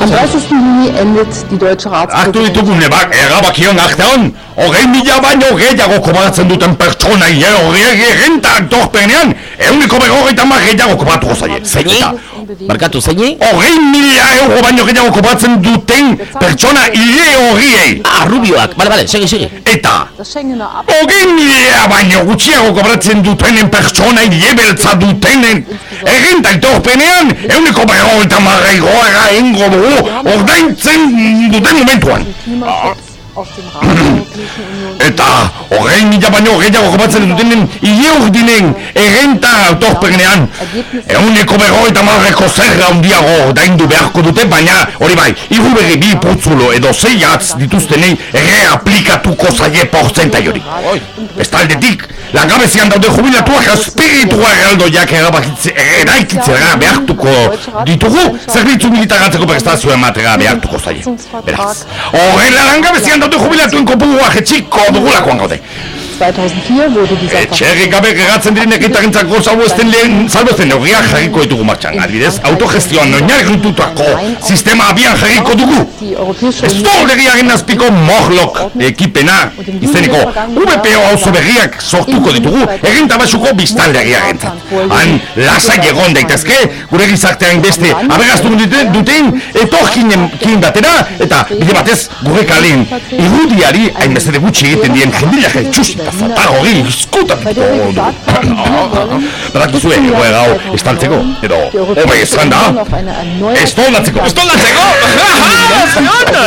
Am 30. Juni endet die deutsche Hartu Ratspräsidentschaft. ditugu nebak erabakion artean, hogei mila baino gehiago kobratzen duten pertsonai, eh, hogei errentak dorpenean, euniko berrogeita mar gehiago kobratuko zaie. Zeini? Barkatu, zeini? Hogei mila euro baino gehiago kobratzen duten pertsona hile horiei. Ah, rubioak, bale, bale, segi, segi. Eta, hogei mila baino gutxiago kobratzen dutenen pertsona hile beltza dutenen errentak dorpenean, euniko berrogeita mar gehiago ingo dugu, ordaintzen duten momentuan. Der Europäischen Union. Eta hogei mila baino gehiago kopatzen dutenen ile urdinen errenta autorpenean Euneko berrogeita marreko zerra handiago daindu beharko dute, baina hori bai, iru berri bi putzulo edo zei atz dituztenei reaplikatuko zaie porzentai hori. Bestaldetik, langabezian daude jubilatuak espiritua erabakitze- eraikitzera behartuko ditugu, zerbitzu militaratzeko prestazio ematera behartuko zaie. Beraz, horrela langabezian daude jubilatuen kopurua jetxiko dugulakoan gaude. 2004 wurde dieser Etxerri gabe geratzen diren egitarentzako salbuesten lehen salbuesten neurriak jarriko ditugu martxan. Adibidez, autogestioan oinarritutako sistema abian jarriko dugu. Ez da legiaren azpiko mohlok ekipena izeneko VPO auzo berriak sortuko ditugu egin tabasuko biztan legiaren Han lasai egon daitezke gure gizartean beste abegaztu duten, duten etorkinen kin batera eta bide batez gure kalen irudiari hainbeste de gutxi egiten dien jendilak etxusi eta zatar hori izkutatuko du. Badakizue, egoera hau estaltzeko, edo, hobe esan da, estoldatzeko, estoldatzeko!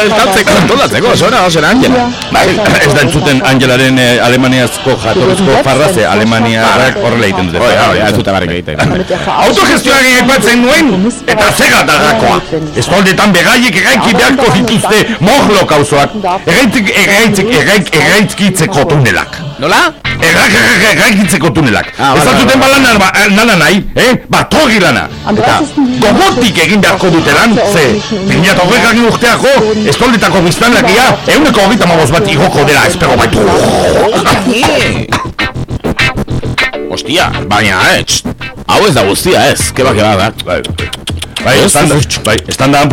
Estaltzeko, estaltzeko, zona, zona, Angela. Bai, ez da entzuten Angelaren eh, alemaniazko jatorrizko farra, ze Alemaniarrak horrela egiten dute. Bai, bai, ez dute barrik egiten. Autogestioak aipatzen nuen, eta zega dagakoa. Estoldetan begaiek eraiki beharko dituzte mohlo kauzoak, erraitzik, erraitzik, erraik, erraitzkitzeko tunelak. Nola? Erraikitzeko tunelak. Ah, Ez bai, duten bai, balan ba, nana nahi, eh? Ba, togi lana. Eta gogotik egin beharko dute lan, ze, bina eta hogek urteako, estoldetako biztanlakia, euneko hogeita maboz bat igoko dela, espero baitu. Hostia, baina, eh, hau ez da guztia, ez, keba, keba, da. Bai, bai, estanda, bai, estanda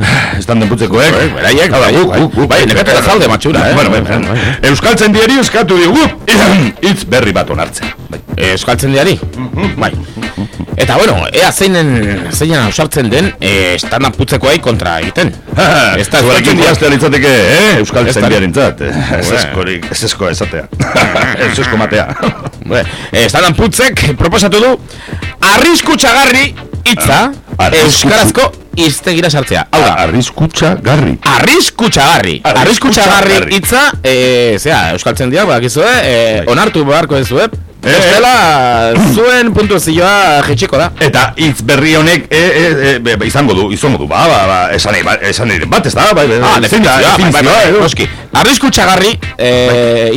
estanda anputzeko, eh? Bai, beraiek, bai, guk, bai, guk, bai, nekatera zalde matxura, eh? Bueno, bai, bai, Euskaltzen diari eskatu digu, hitz berri bat onartzea. Bai. Euskaltzen diari? Bai. Eta bueno, ea zeinen, zeinen ausartzen den, eh, estan putzekoai kontra egiten. Ez da, zuarekin diaztea litzateke, eh? Euskal Ez da. zendiaren zat. Ez eskorik, ez esko esatea. Ez esko matea. Estan putzek proposatu du, arrisku txagarri hitza, Arrisku- euskarazko iztegira sartzea. Hau da, Arriskutxa garri. Arrisku txagarri. Arrisku txagarri hitza, eh, zera, euskaltzen dira, bakizue, eh, onartu beharko ez zuet. Bestela, zuen puntuazioa jetxiko da. Eta hitz berri honek e, e, e, izango du, izango du, ba, ba, ba, esan ba, esan bat, ez da, ba, ba, Ah, da, definizioa, bai, bai, definizioa, bai, edo. noski. Arrisku txagarri eh,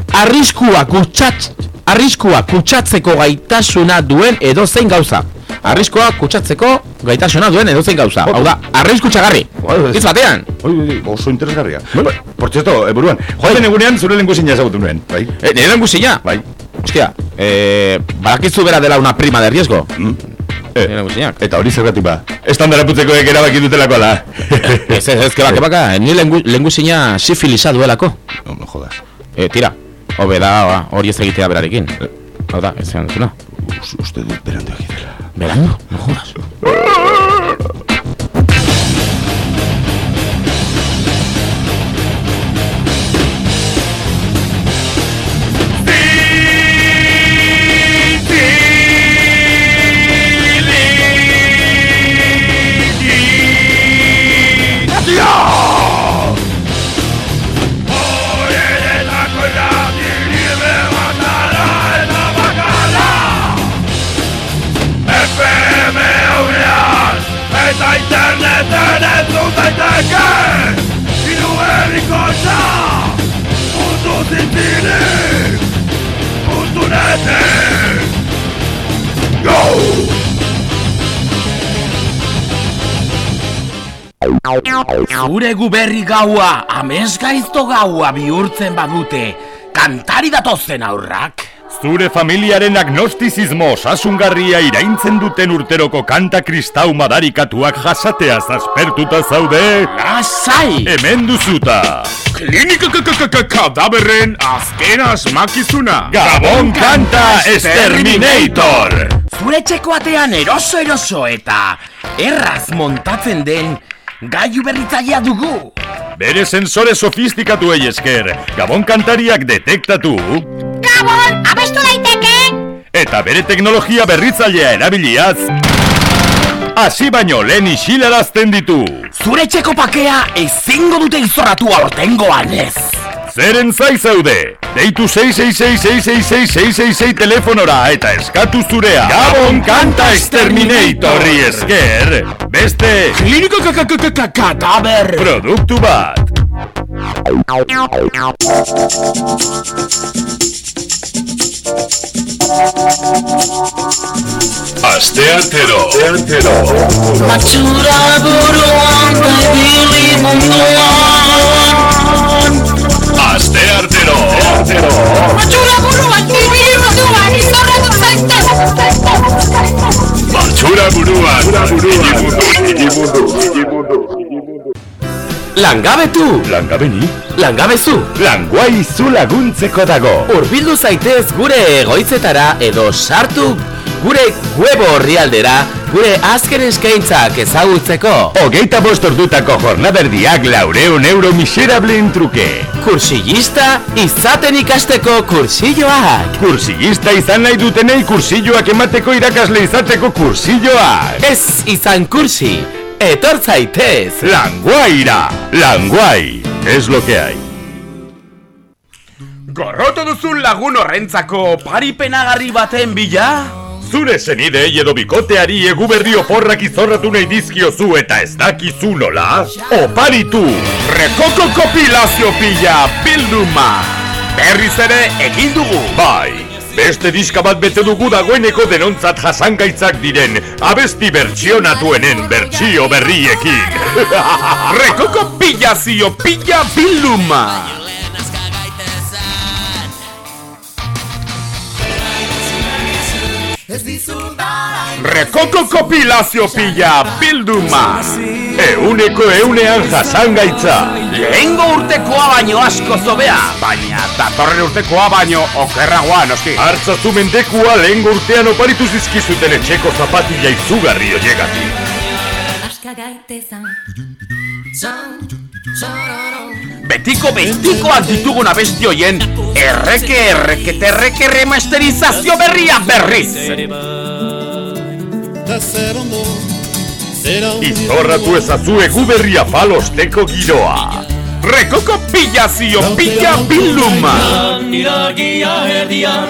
hitzak esan nahi du. Arriskua kutsatz, arriskua kutsatzeko gaitasuna duen edo zein gauza. Arriskua kutsatzeko gaitasuna duen edo zein gauza. Hau da, arrisku txagarri. Hitz batean. Oi, oi, oso interesgarria. Bai, por cierto, e, buruan, joaten egunean zure lehen guzina ezagutu nuen, bai? Eh, nire guzina? Bai. Hostia, eh, badakizu bera dela una prima de riesgo. Eh, Nire guzinak. eta hori zergatik ba, estandara putzekoek erabaki dutelako ala. Ez, ez, ez, kebaka, kebaka, ni lehen guzina sifilisa duelako. No me jodas. Eh, tira, hobe da ba, hori ez egitea berarekin. Hau da, ez zean duzuna. Uste dut berandu egitela. Berandu? No jodas. Puntu netek Go! Zure guberri gaua, amez gaizto gaua bihurtzen badute, kantari datozen aurrak. Zure familiaren agnostizismo osasungarria iraintzen duten urteroko kanta kristau madarikatuak jasateaz aspertuta zaude? Lasai! Hemen duzuta! Klinika kadaberren azken asmakizuna Gabon Kanta Exterminator! Zure txeko atean eroso eroso eta erraz montatzen den gaiu berritzailea dugu. Bere sensore sofistikatu esker, Gabon kantariak detektatu Gabon, daiteke? Eta bere teknologia berritzailea erabiliaz hasi baino lehen isilarazten ditu. Zure txeko pakea ezingo dute izorratu aurtengoan ez. Zeren zai zaude? Deitu 666-666-666 telefonora eta eskatu zurea. Gabon Kanta Exterminatorri esker, beste Klinika kadaber produktu bat. Asteartero Asteartero Matxura buruan Baibili munduan Asteartero Asteartero Matxura buruan Baibili munduan Izorratu zaitza Matxura buruan Matxura buruan Igi mundu Igi mundu Langabetu! Langabeni? Langabezu! Languai zu laguntzeko dago. Urbildu zaitez gure egoitzetara edo sartu gure web orrialdera gure azken eskaintzak ezagutzeko. Hogeita bost ordutako jornaderdiak laureun euro miserableen truke. Kursillista izaten ikasteko kursilloak. Kursillista izan nahi dutenei kursilloak emateko irakasle izateko kursilloak. Ez izan kursi, etor zaitez. Languaira, languai, es lo que hay. Gorroto duzun lagun horrentzako paripenagarri baten bila? Zure zenidei edo bikoteari eguberri oporrak izorratu nahi dizkiozu eta ez dakizu nola? Oparitu! Rekoko kopilazio pila bilduma! Berriz ere egin dugu! Bai! Beste diska bat bete dugu dagoeneko denontzat jasangaitzak diren abesti bertsionatuenen bertsio berriekin. Rekoko pilazio pila bilduma! Rekoko kopilazio pila bilduma! Euneko eunean jasangaitza. Lehengo urtekoa baino asko zobea, baina datorren urtekoa baino okerragoa noski. Artzazu mendekua lehen urtean oparitu zizkizuten etxeko zapatila izugarri oiegatik. Betiko betikoak ditugun abesti hoien erreke erreke remasterizazio berria berriz eta zer ondo Izorratu ezazue guberria falosteko giroa. Rekoko pila zio pila biluma Iragia erdian.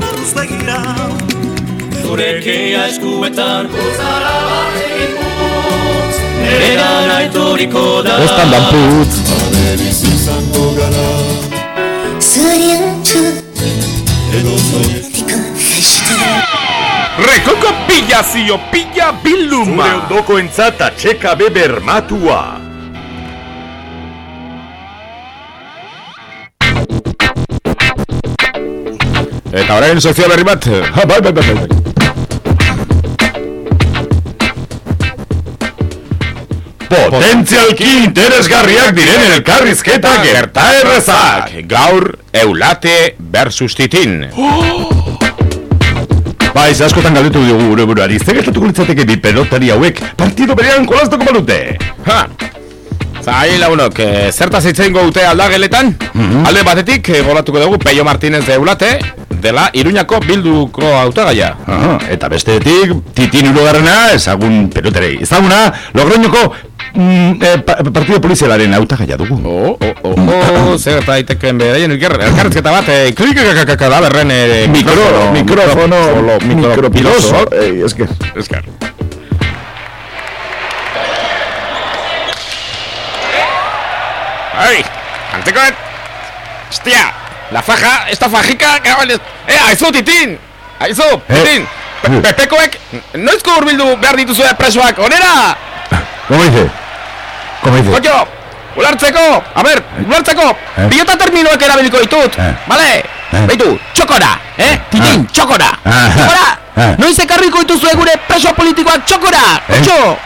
Buruz begira Zurekia eskuetan Buzara bat egiputz Nera naitoriko da. Bostan dan putz Hale Edo zoietiko Zorian Rekoko pilazio pila bilduma! Zure ondoko entzata txeka beber matua. Eta orain sozio berri bat. Ha, bai, bai, bai, bai. Potentzialki interesgarriak diren elkarrizketa gerta errezak. Gaur eulate versus titin. Bai, ze askotan galdetu dugu gure buruari, ze gertatuko litzateke bi pelotari hauek partido berean kolaztuko balute? Ha! Zai lagunok, e, zertaz hitzein dute aldageletan? Alde batetik, e, golatuko dugu Peio Martínez de Eulate, dela Iruñako bilduko hautagaia. Aha, eta bestetik, titin urugarrena, ezagun peloterei. Ezaguna, logroñoko mm, eh, pa, partido polizialaren hautagaia dugu. Oh, oh, oh, oh, zer eta daiteken beraien elkar, elkarrezketa bat, e, klikakakakadaberren e, Mikro, mikrofono, mikropiloso. eh, esker. Esker. ¡Ay! ¡Antecoet! ¡Hostia! La faja, esta fajica. ¡Eh, aizu, titin! Aizu, titin! Pe- Pepekoek, noizko urbildu behar dituzue presoak, onera! ¿Cómo dice? ¿Cómo dice? Koño, ulartzeko, a ber, ulartzeko, Eh? pilota terminoak erabiliko ditut, Eh. vale? Eh. Beitu, txokora, eh? Titin, txokora! Ah. Txokora! Ah. Noiz ekarriko dituzue gure preso politikoak txokora! Eh? Kontxo!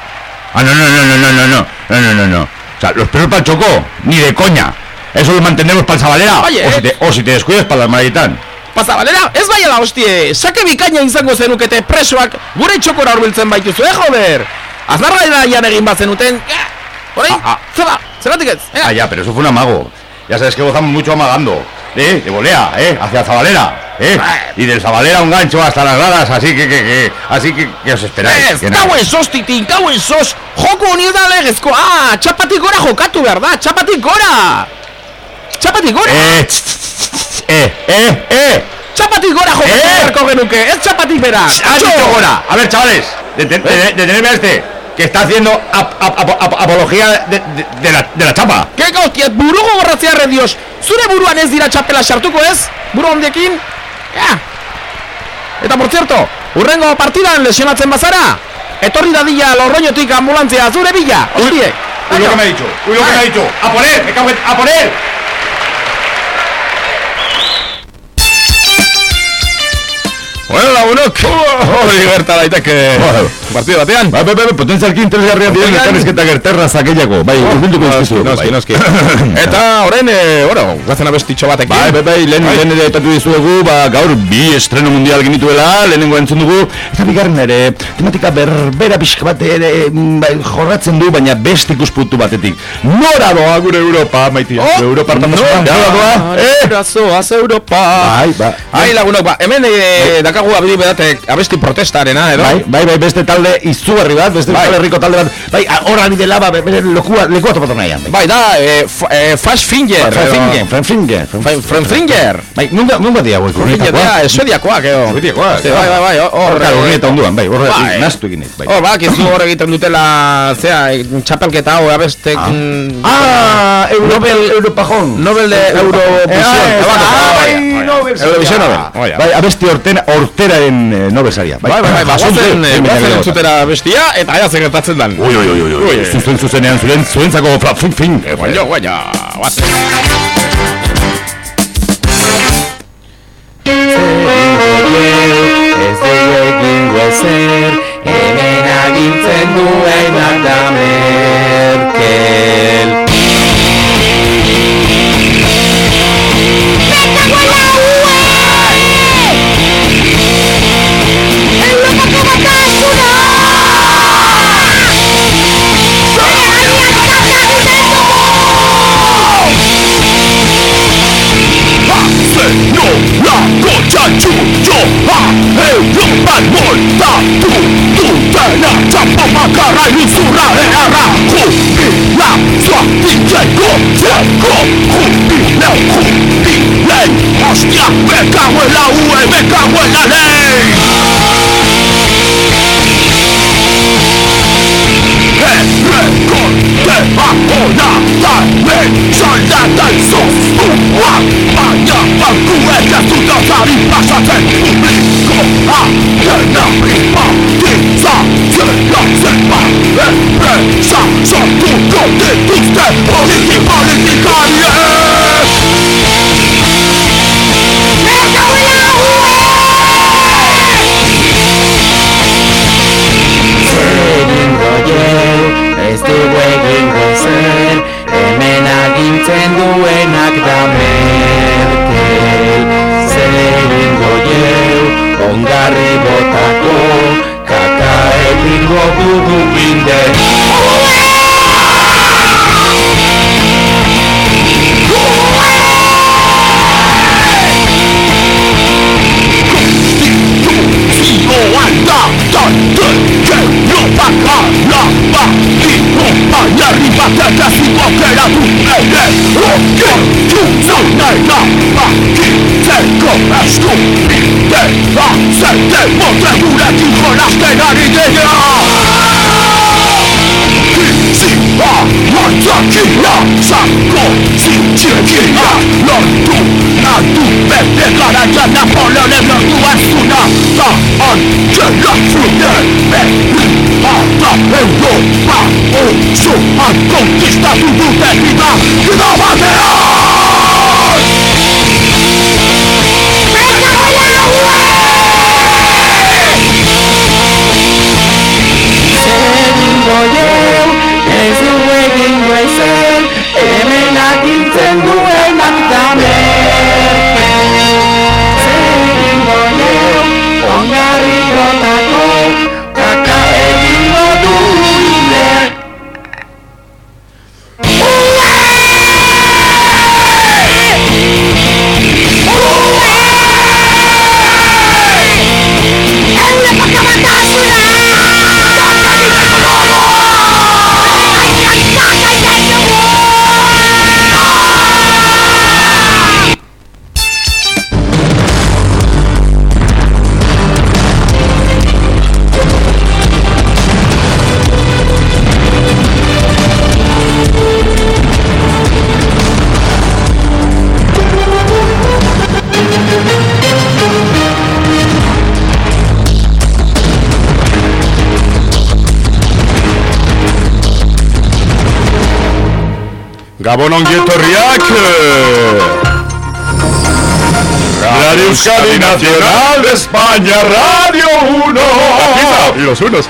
Ah, no, no, no, no, no, no, no, no, no, no, no. O sea, los perros para el chocó, ni de coña. Eso lo mantenemos para el sabalera. Oye, o, si eh. te, o si te descuidas para el maritán. Pasabalera, ez baiala hostie, sake bikaina izango zenukete presoak gure txokora hurbiltzen baituzu, eh, joder! Azarra eraian egin bazenuten, eh, orain, Ah, ah. zeratik ez, eh? Ah, ya, pero eso fue un amago. Ya sabes que gozamos mucho amagando. ¿Eh? De volea, ¿eh? Hacia Zabalera, ¿eh? Y del Zabalera un gancho hasta las gradas, así que, que, que así que, que os esperáis. Ez, kauen sos, titin, kauen sos! Joko honi da legezko, ah, txapatik gora jokatu behar da, txapatik gora! Txapatik gora! Eh, eh, eh, eh. Txapatik gora jokatu Eh. beharko genuke, ez ahora! A ver, chavales, deten- de- detenedme a este, que está haciendo ap- ap- ap- ap- apología de, la, de la chapa. Ke gauzkiet, buru gogorratzea redios! Zure buruan ez dira txapela sartuko ez? Buru handiekin? Ja! Eta por cierto, urrengo partidan lesionatzen bazara, etorri dadila lorroñotik ambulantzia zure bila, hostie! Uy, lo que me ha dicho. Uy, lo que me ha dicho. A por él, me cago en... A por él. Bueno, lagunok! Hori gerta daiteke partido batean. Bai, bai, bai, potentzialki interesgarria diren elkarrizketa gerterra zakeiako. Bai, urbilduko dizkizu. noski, noski. Eta orain, eh, bueno, gazen abestitxo batekin. Bai, bai, bai, lehen, lehen ere aipatu dizuegu, ba, gaur bi estreno mundial genituela, lehenengo entzun dugu, eta bigarren ere, tematika berbera pixka bat ere, mm, bai, jorratzen du, baina beste ikuspuntu batetik. Nora doa gure Europa, maitia, Oh, Europa hartamasuna, Nora nora doa, eh? Brazoaz Europa. Bai, ba, Ai, lagunok, ba, hemen eh, dakagu abidi bedatek abesti protestarena, edo? Bai, bai, bai, beste talde izugarri bat, beste Bai. Herriko talde bat, bai, horra bidela, ba, bere lokua, lekua topatu nahian. Bai, da, eh, f- eh, Fast Finger. Fran Finger, Fran Finger. Bai, nunca, nunca dia hauek, Finger, da, esodiakoak, edo. Esodiakoak, Bai, bai, bai, hor... Hor, eh, urnieta onduan, bai, hor, Bai. nastu egin bai. Hor, bak, izu hor egiten dutela, zea, eh, txapelketa hau, abestek... Ah, Nobel, Europajón. Nobel de Eurovisión. Eh, Ah, ah, bai, bai, Nobel Nobel. Bai, abesti hortena, horteraren eh, Nobel saria. Bai, bai, bai, baino bagoazen gehiagotan. entzutera bestia, eta aia zer gertatzen dan. Ui, ui, ui, ui, zuzen zuzenean, zuren, zuentzako fra, fin, fin. Guaio, guaio, guazen. Ez dugu egingo ezer Hemen agintzen duenak da Europa molta tu tu tena chapa macara y surra era jubila suatilego seco jubila jubila hostia me cago en la UE me cago Recorte vacuna Dame soldata y sos Ua Baina bankuetan zutazari pasatzen Publiko Agena Privatizatzera zenba Enpresa sortuko dituzte Politi politikariek ongarri botako Kaka egingo dugu binde Gabon ongi etorriak Radio Euskadi Nacional de España Radio 1 Y los unos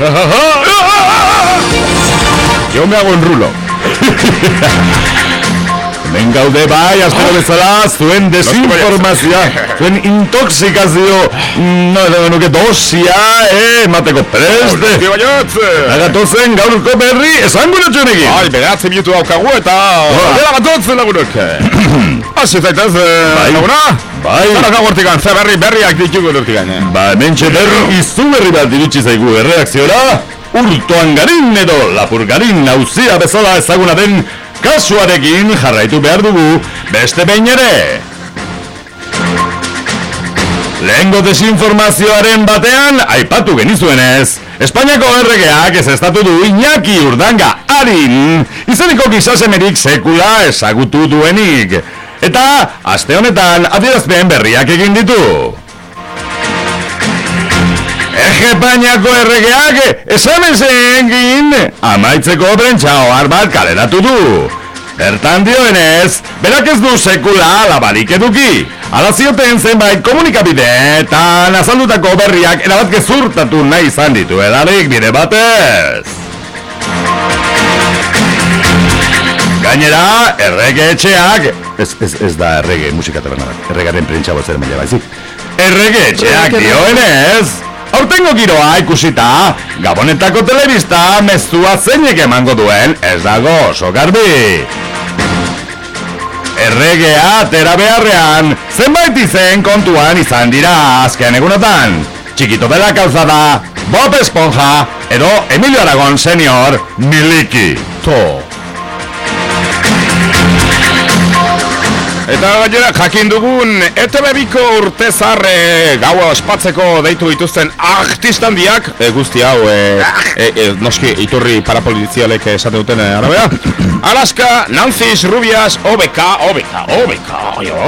Yo me hago en rulo Hemen gaude bai, astero bezala, zuen desinformazioa, zuen intoxikazio, no, edo nuke dosia, eh, emateko preste. Agatozen gaurko berri, esan gure txunekin. Ai, beratze minutu daukagu eta... Dela gatotzen lagunok. Hasi zaitez, Bai. laguna? Bai. Zara gagortikan, ze berri berriak ditugu lurtikan. eh? Ba, hementxe berri izu berri bat iritsi zaigu erreakziora, urtoan garin edo lapurgarin nauzia bezala ezaguna den kasuarekin jarraitu behar dugu beste behin ere. Lehengo desinformazioaren batean, aipatu genizuenez, Espainiako erregeak ez estatu du Iñaki Urdanga Arin, izaniko gizasemerik sekula ezagutu duenik. Eta, aste honetan, adierazpen berriak egin ditu. Espainiako erregeak esan egin amaitzeko brentsa ohar bat kaleratu du. Bertan dioenez, berak ez du sekula labarik eduki. Ala zioten zenbait komunikabide eta azaldutako berriak erabat gezurtatu nahi izan ditu edarik bide batez. Gainera, errege etxeak, ez, ez, ez da errege musika taberna bat, erregaren prentsa bat zer maila baizik. Errege etxeak dioenez, aurtengo giroa ikusita, Gabonetako telebista mezua zeinek emango duen ez dago oso garbi. Erregea atera beharrean, zenbait izen kontuan izan dira azken egunotan. Txikito de la Calzada, Bob Esponja, edo Emilio Aragon senior, Miliki. To. Eta gainera jakin dugun ETV biko urte zarre gaua ospatzeko deitu dituzten artistan diak e, guzti hau e, e, e, noski iturri parapolizialek esaten duten e, arabea Alaska, Nancy's, Rubias, OBK, OBK, OBK jo.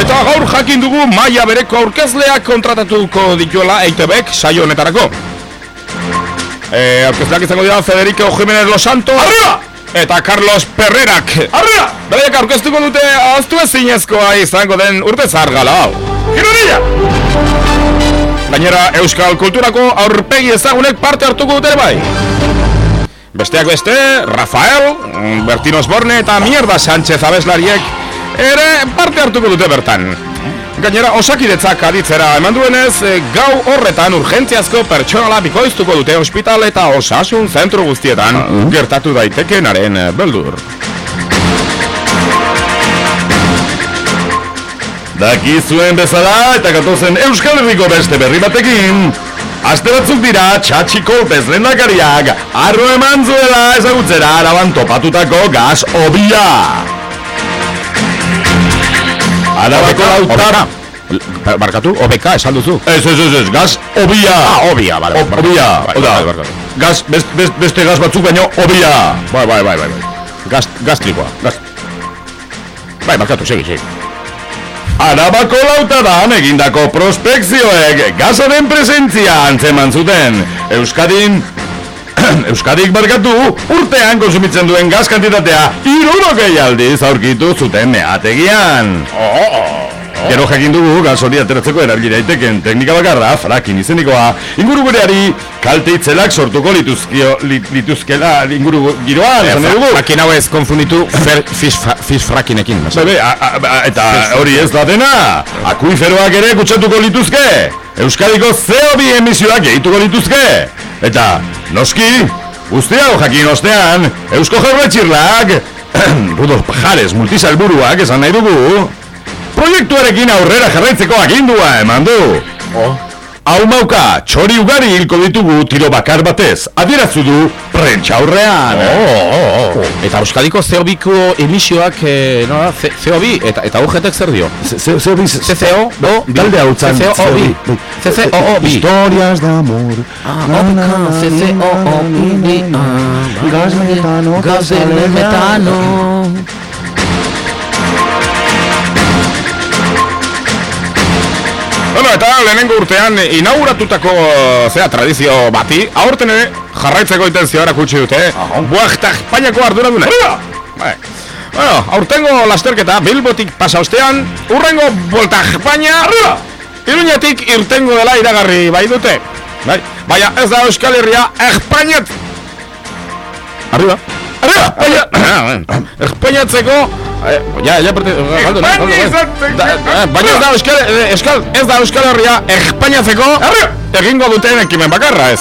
Eta gaur jakin dugu maia bereko aurkezleak kontratatuko dituela EITBek saio honetarako e, Aurkezleak izango dira Federico Jiménez Los Santos Arriba! Eta Carlos Perrerak Arriba! Beraiek aurkeztuko dute aztu ezinezkoa izango den urte zargala hau Gironilla! Gainera Euskal Kulturako aurpegi ezagunek parte hartuko dute bai Besteak beste, Rafael, Bertino Osborne eta Mierda Sánchez abeslariek ere parte hartuko dute bertan Gainera, osakidetzak aditzera eman duenez, e, gau horretan urgentziazko pertsonala bikoiztuko dute ospital eta osasun zentru guztietan gertatu daitekenaren e, beldur. Daki zuen bezala eta gatozen Euskal Herriko beste berri batekin. Aste batzuk dira txatxiko bezlendakariak arro eman zuela ezagutzera araban topatutako gaz obia. Arabako lautar... Barkatu, OBK esan duzu? Ez, ez, ez, ez, gaz obia. Ah, obia, bale. Obia, oda, gaz, best, best, beste gaz batzuk baino obia. Bai, bai, bai, bai, bai. Gaz, gaztrikoa, gaz... Bai, barkatu, segi, segi. Arabako lautadan egindako prospekzioek gazaren presentzia antzeman zuten. Euskadin... Euskadik barkatu urtean konsumitzen duen gaz kantitatea irurokei aldiz aurkitu zuten meategian. Gero jakin dugu gaz hori ateratzeko erabili daiteken teknika bakarra, frakin izenikoa, ingurugureari kalte itzelak sortuko lituzkio, lit, lituzkela inguru giroan, esan nahi dugu. Jakin hau ez konfunditu fish, fish frackinekin. Bebe, a, a, a, eta hori ez da dena, akuiferoak ere kutsatuko lituzke, Euskadiko CO2 emisioak gehituko lituzke, eta noski, guzti hau jakin ostean, Eusko Jaurlatxirlak, Rudolf Pajares multisalburuak esan nahi dugu, proiektuarekin aurrera jarraitzeko agindua eman du. Hau mauka, txori ugari hilko ditugu tiro bakar batez, adieratzu du prentsa aurrean. Oh, Eta Euskadiko CO2ko emisioak, eh, no, C- CO2, eta, eta UGTek zer dio? CO2, CCO, o, talde hau txan, CCO, CCO, Historias de amor. Ah, CCO, Gas metano, Gas metano. Eta lehenengo urtean inauguratutako zera tradizio bati, aurten ere jarraitzeko intenzioa erakutsi dute. Buakta Espainiako arduraduna. Bai. Bueno, aurtengo lasterketa Bilbotik pasa ostean, urrengo Volta España, arriba! Iruñetik irtengo dela iragarri bai dute. Bai, baina ez da Euskal Herria Espainiat... Arriba! Espainiatzeko... Ja, ja, parte... Eh, Baina ez da Euskal, Euskal, ez da Euskal Herria Espainiatzeko... Egingo duten ekimen bakarra ez.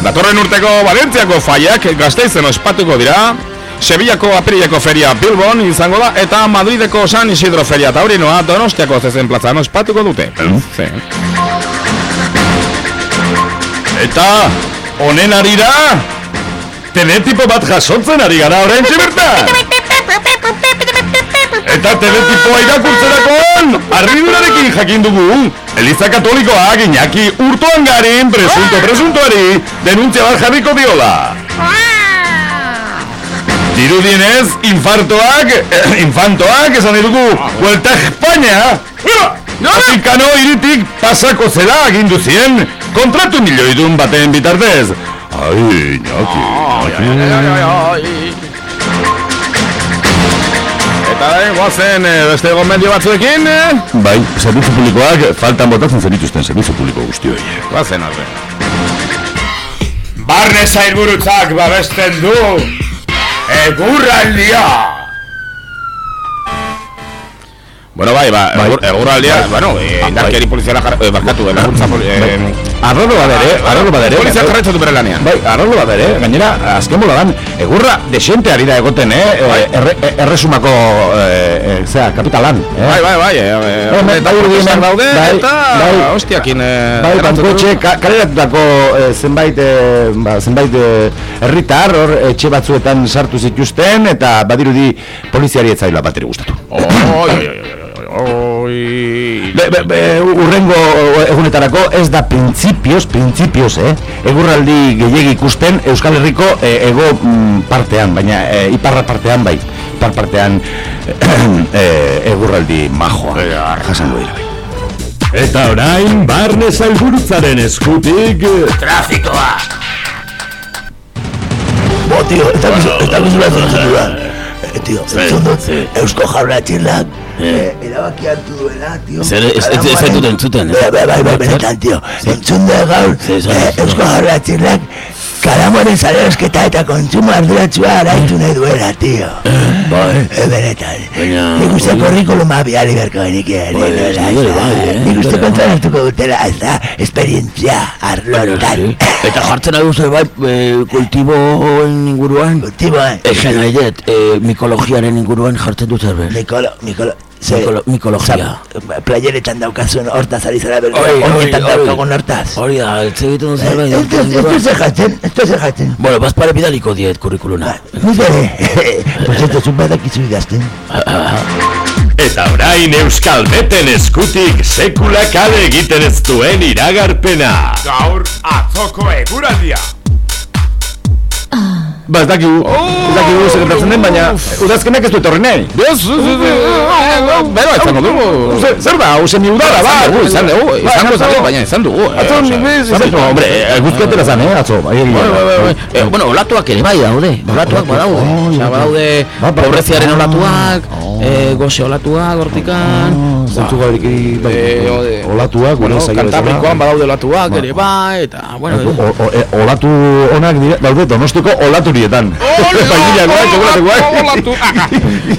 Datorren urteko Valentziako faiak gazteizen ospatuko dira, Sevillako apirileko feria Bilbon izango da, eta Madrideko San Isidro feria taurinoa Donostiako zezen plazan ospatuko dute. Sí. Eta, honen arira, teletipo bat jasotzen ari gara orain bertan. Eta teletipoa irakurtzerakoan, arridurarekin jakin dugu, Eliza Katolikoak Iñaki urtuan garin presunto presuntuari denuntzia bat jarriko diola. Dirudienez, infartoak, eh, infantoak esan nahi dugu, Vuelta a España, Vatikano iritik pasako zela agindu zien, kontratu milioidun baten bitartez. Ai, Iñaki, Iñaki. Eta da, guazen eh, beste gomendio batzuekin, eh? Bai, zerbitzu publikoak faltan botatzen zenituzten zerbitzu publiko guzti hori. Guazen arre. Barne zailburutzak babesten du Egurraldia Bueno, bai, ba, egur- eguraldia, bueno, eh, indarkeri poliziala jarra, eh, barkatu, eh, laguntza poli... Eh, Arrolo badere, arrolo badere. Polizia jarraitzen du bere lanean. Bai, arrolo badere, gainera, azken boladan, egurra desente ari da egoten, eh? eh, erre, eh, erresumako, eh, eh, zera, kapitalan, eh? Bai, bai, bai, eh, eh, Bai, bai, bai, daude, bai, eta bai. hostiakin... eh, Bai, bankotxe, kaleratutako eh, zenbait, eh, ba, zenbait eh, herritar hor etxe batzuetan sartu zituzten eta badirudi poliziari etzaila bateri gustatu. Oi, oi, oi, oi, oi, oi. Be, be, be, urrengo egunetarako ez da printzipioz, printzipioz, eh? Egurraldi gehiegi ikusten Euskal Herriko eh, ego mm, partean, baina eh, iparra partean bai, ipar partean eh, egurraldi majoa jasango dira bai. Eta orain, barne zailburutzaren eskutik... Trafikoa! Bo, tío, ez dakizu, ez bat zentzun dudan. Eh, dut, Eusko Jaurlaritzak eh, erabaki hartu duela, tío. Zer, ez- zaitut entzuten, eh? Bai, bai, bai, bai, benetan, tío. Entzun da gaur, Eusko Jaurlaritzak karamoren salerosketa eta kontsumo arduratsua araitu nahi duela, tío. Bai. Eh, benetan. Baina... Nik uste kurrikuluma biali beharko genik ere. Bai, bai, ez da? bai, eh, Nik uste bai, kontuan hartuko dutela, ez da, esperientzia arlotan. Eta jartzen ari uste bai, e, kultiboen inguruan? Kultiboen? Egen nahi dut, e, mikologiaren inguruan jartzen dut zerbait. Mikolo, mikolo, ze, Mikolo, mikologia. Osa, playeretan daukazun hortaz ari zara hori, oinetan hori. daukagun hortaz. Hori da, ez egiten dut zerbait. Ez ez- ez jatzen, ez ez jatzen. Bueno, bazpare bidaliko diet kurrikuluna. Nik ere, pues ez duzun badakizu idazten. Eta orain Euskal Beten eskutik sekula kale egiten ez duen iragarpena. Gaur atzoko eguraldia Ba, ez dakigu, ez dakigu zer gertatzen den, baina udazkenak ez du etorri nahi. Ez, ez, ez, ez, bero, izango dugu. Zer- da, hau semi udara, ba? Izan dugu, izan dugu, izango zabe, baina izan dugu. eh, Atzo, nik izan dugu. hombre, guzkiatera zan, eh, atzo, bai. Eh, bueno, olatuak ere bai daude. Olatuak badaude. Osea, badaude Ba, ba, pobreziaren ba. olatuak, eh, goxe olatuak hortikan. Zentzu gaberik Eh, olatuak, Bueno, gure. Kantabrikoan badaude olatuak ere bai, eta, bueno... Olatu onak dira, daude donostiko olaturietan. Bagilakoak, txokolatekoak. Olatu,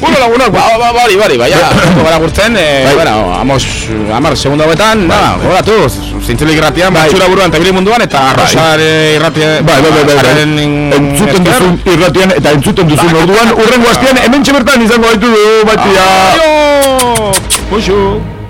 bueno, lagunak, ba, ba, bari, bari, bai, asko gara gurtzen, eh, Bai. bueno, amos, amar, segundo hauetan, nada, horatu, zintzilik irratian, batxura buruan, eta bili munduan, eta arrosare irratian, Bai, bai, bai, bai, bai. Entzuten duzun irratian eta entzuten duzun orduan, urrengo astean hemen bertan izango baitu du, batia. Aio! Muxu!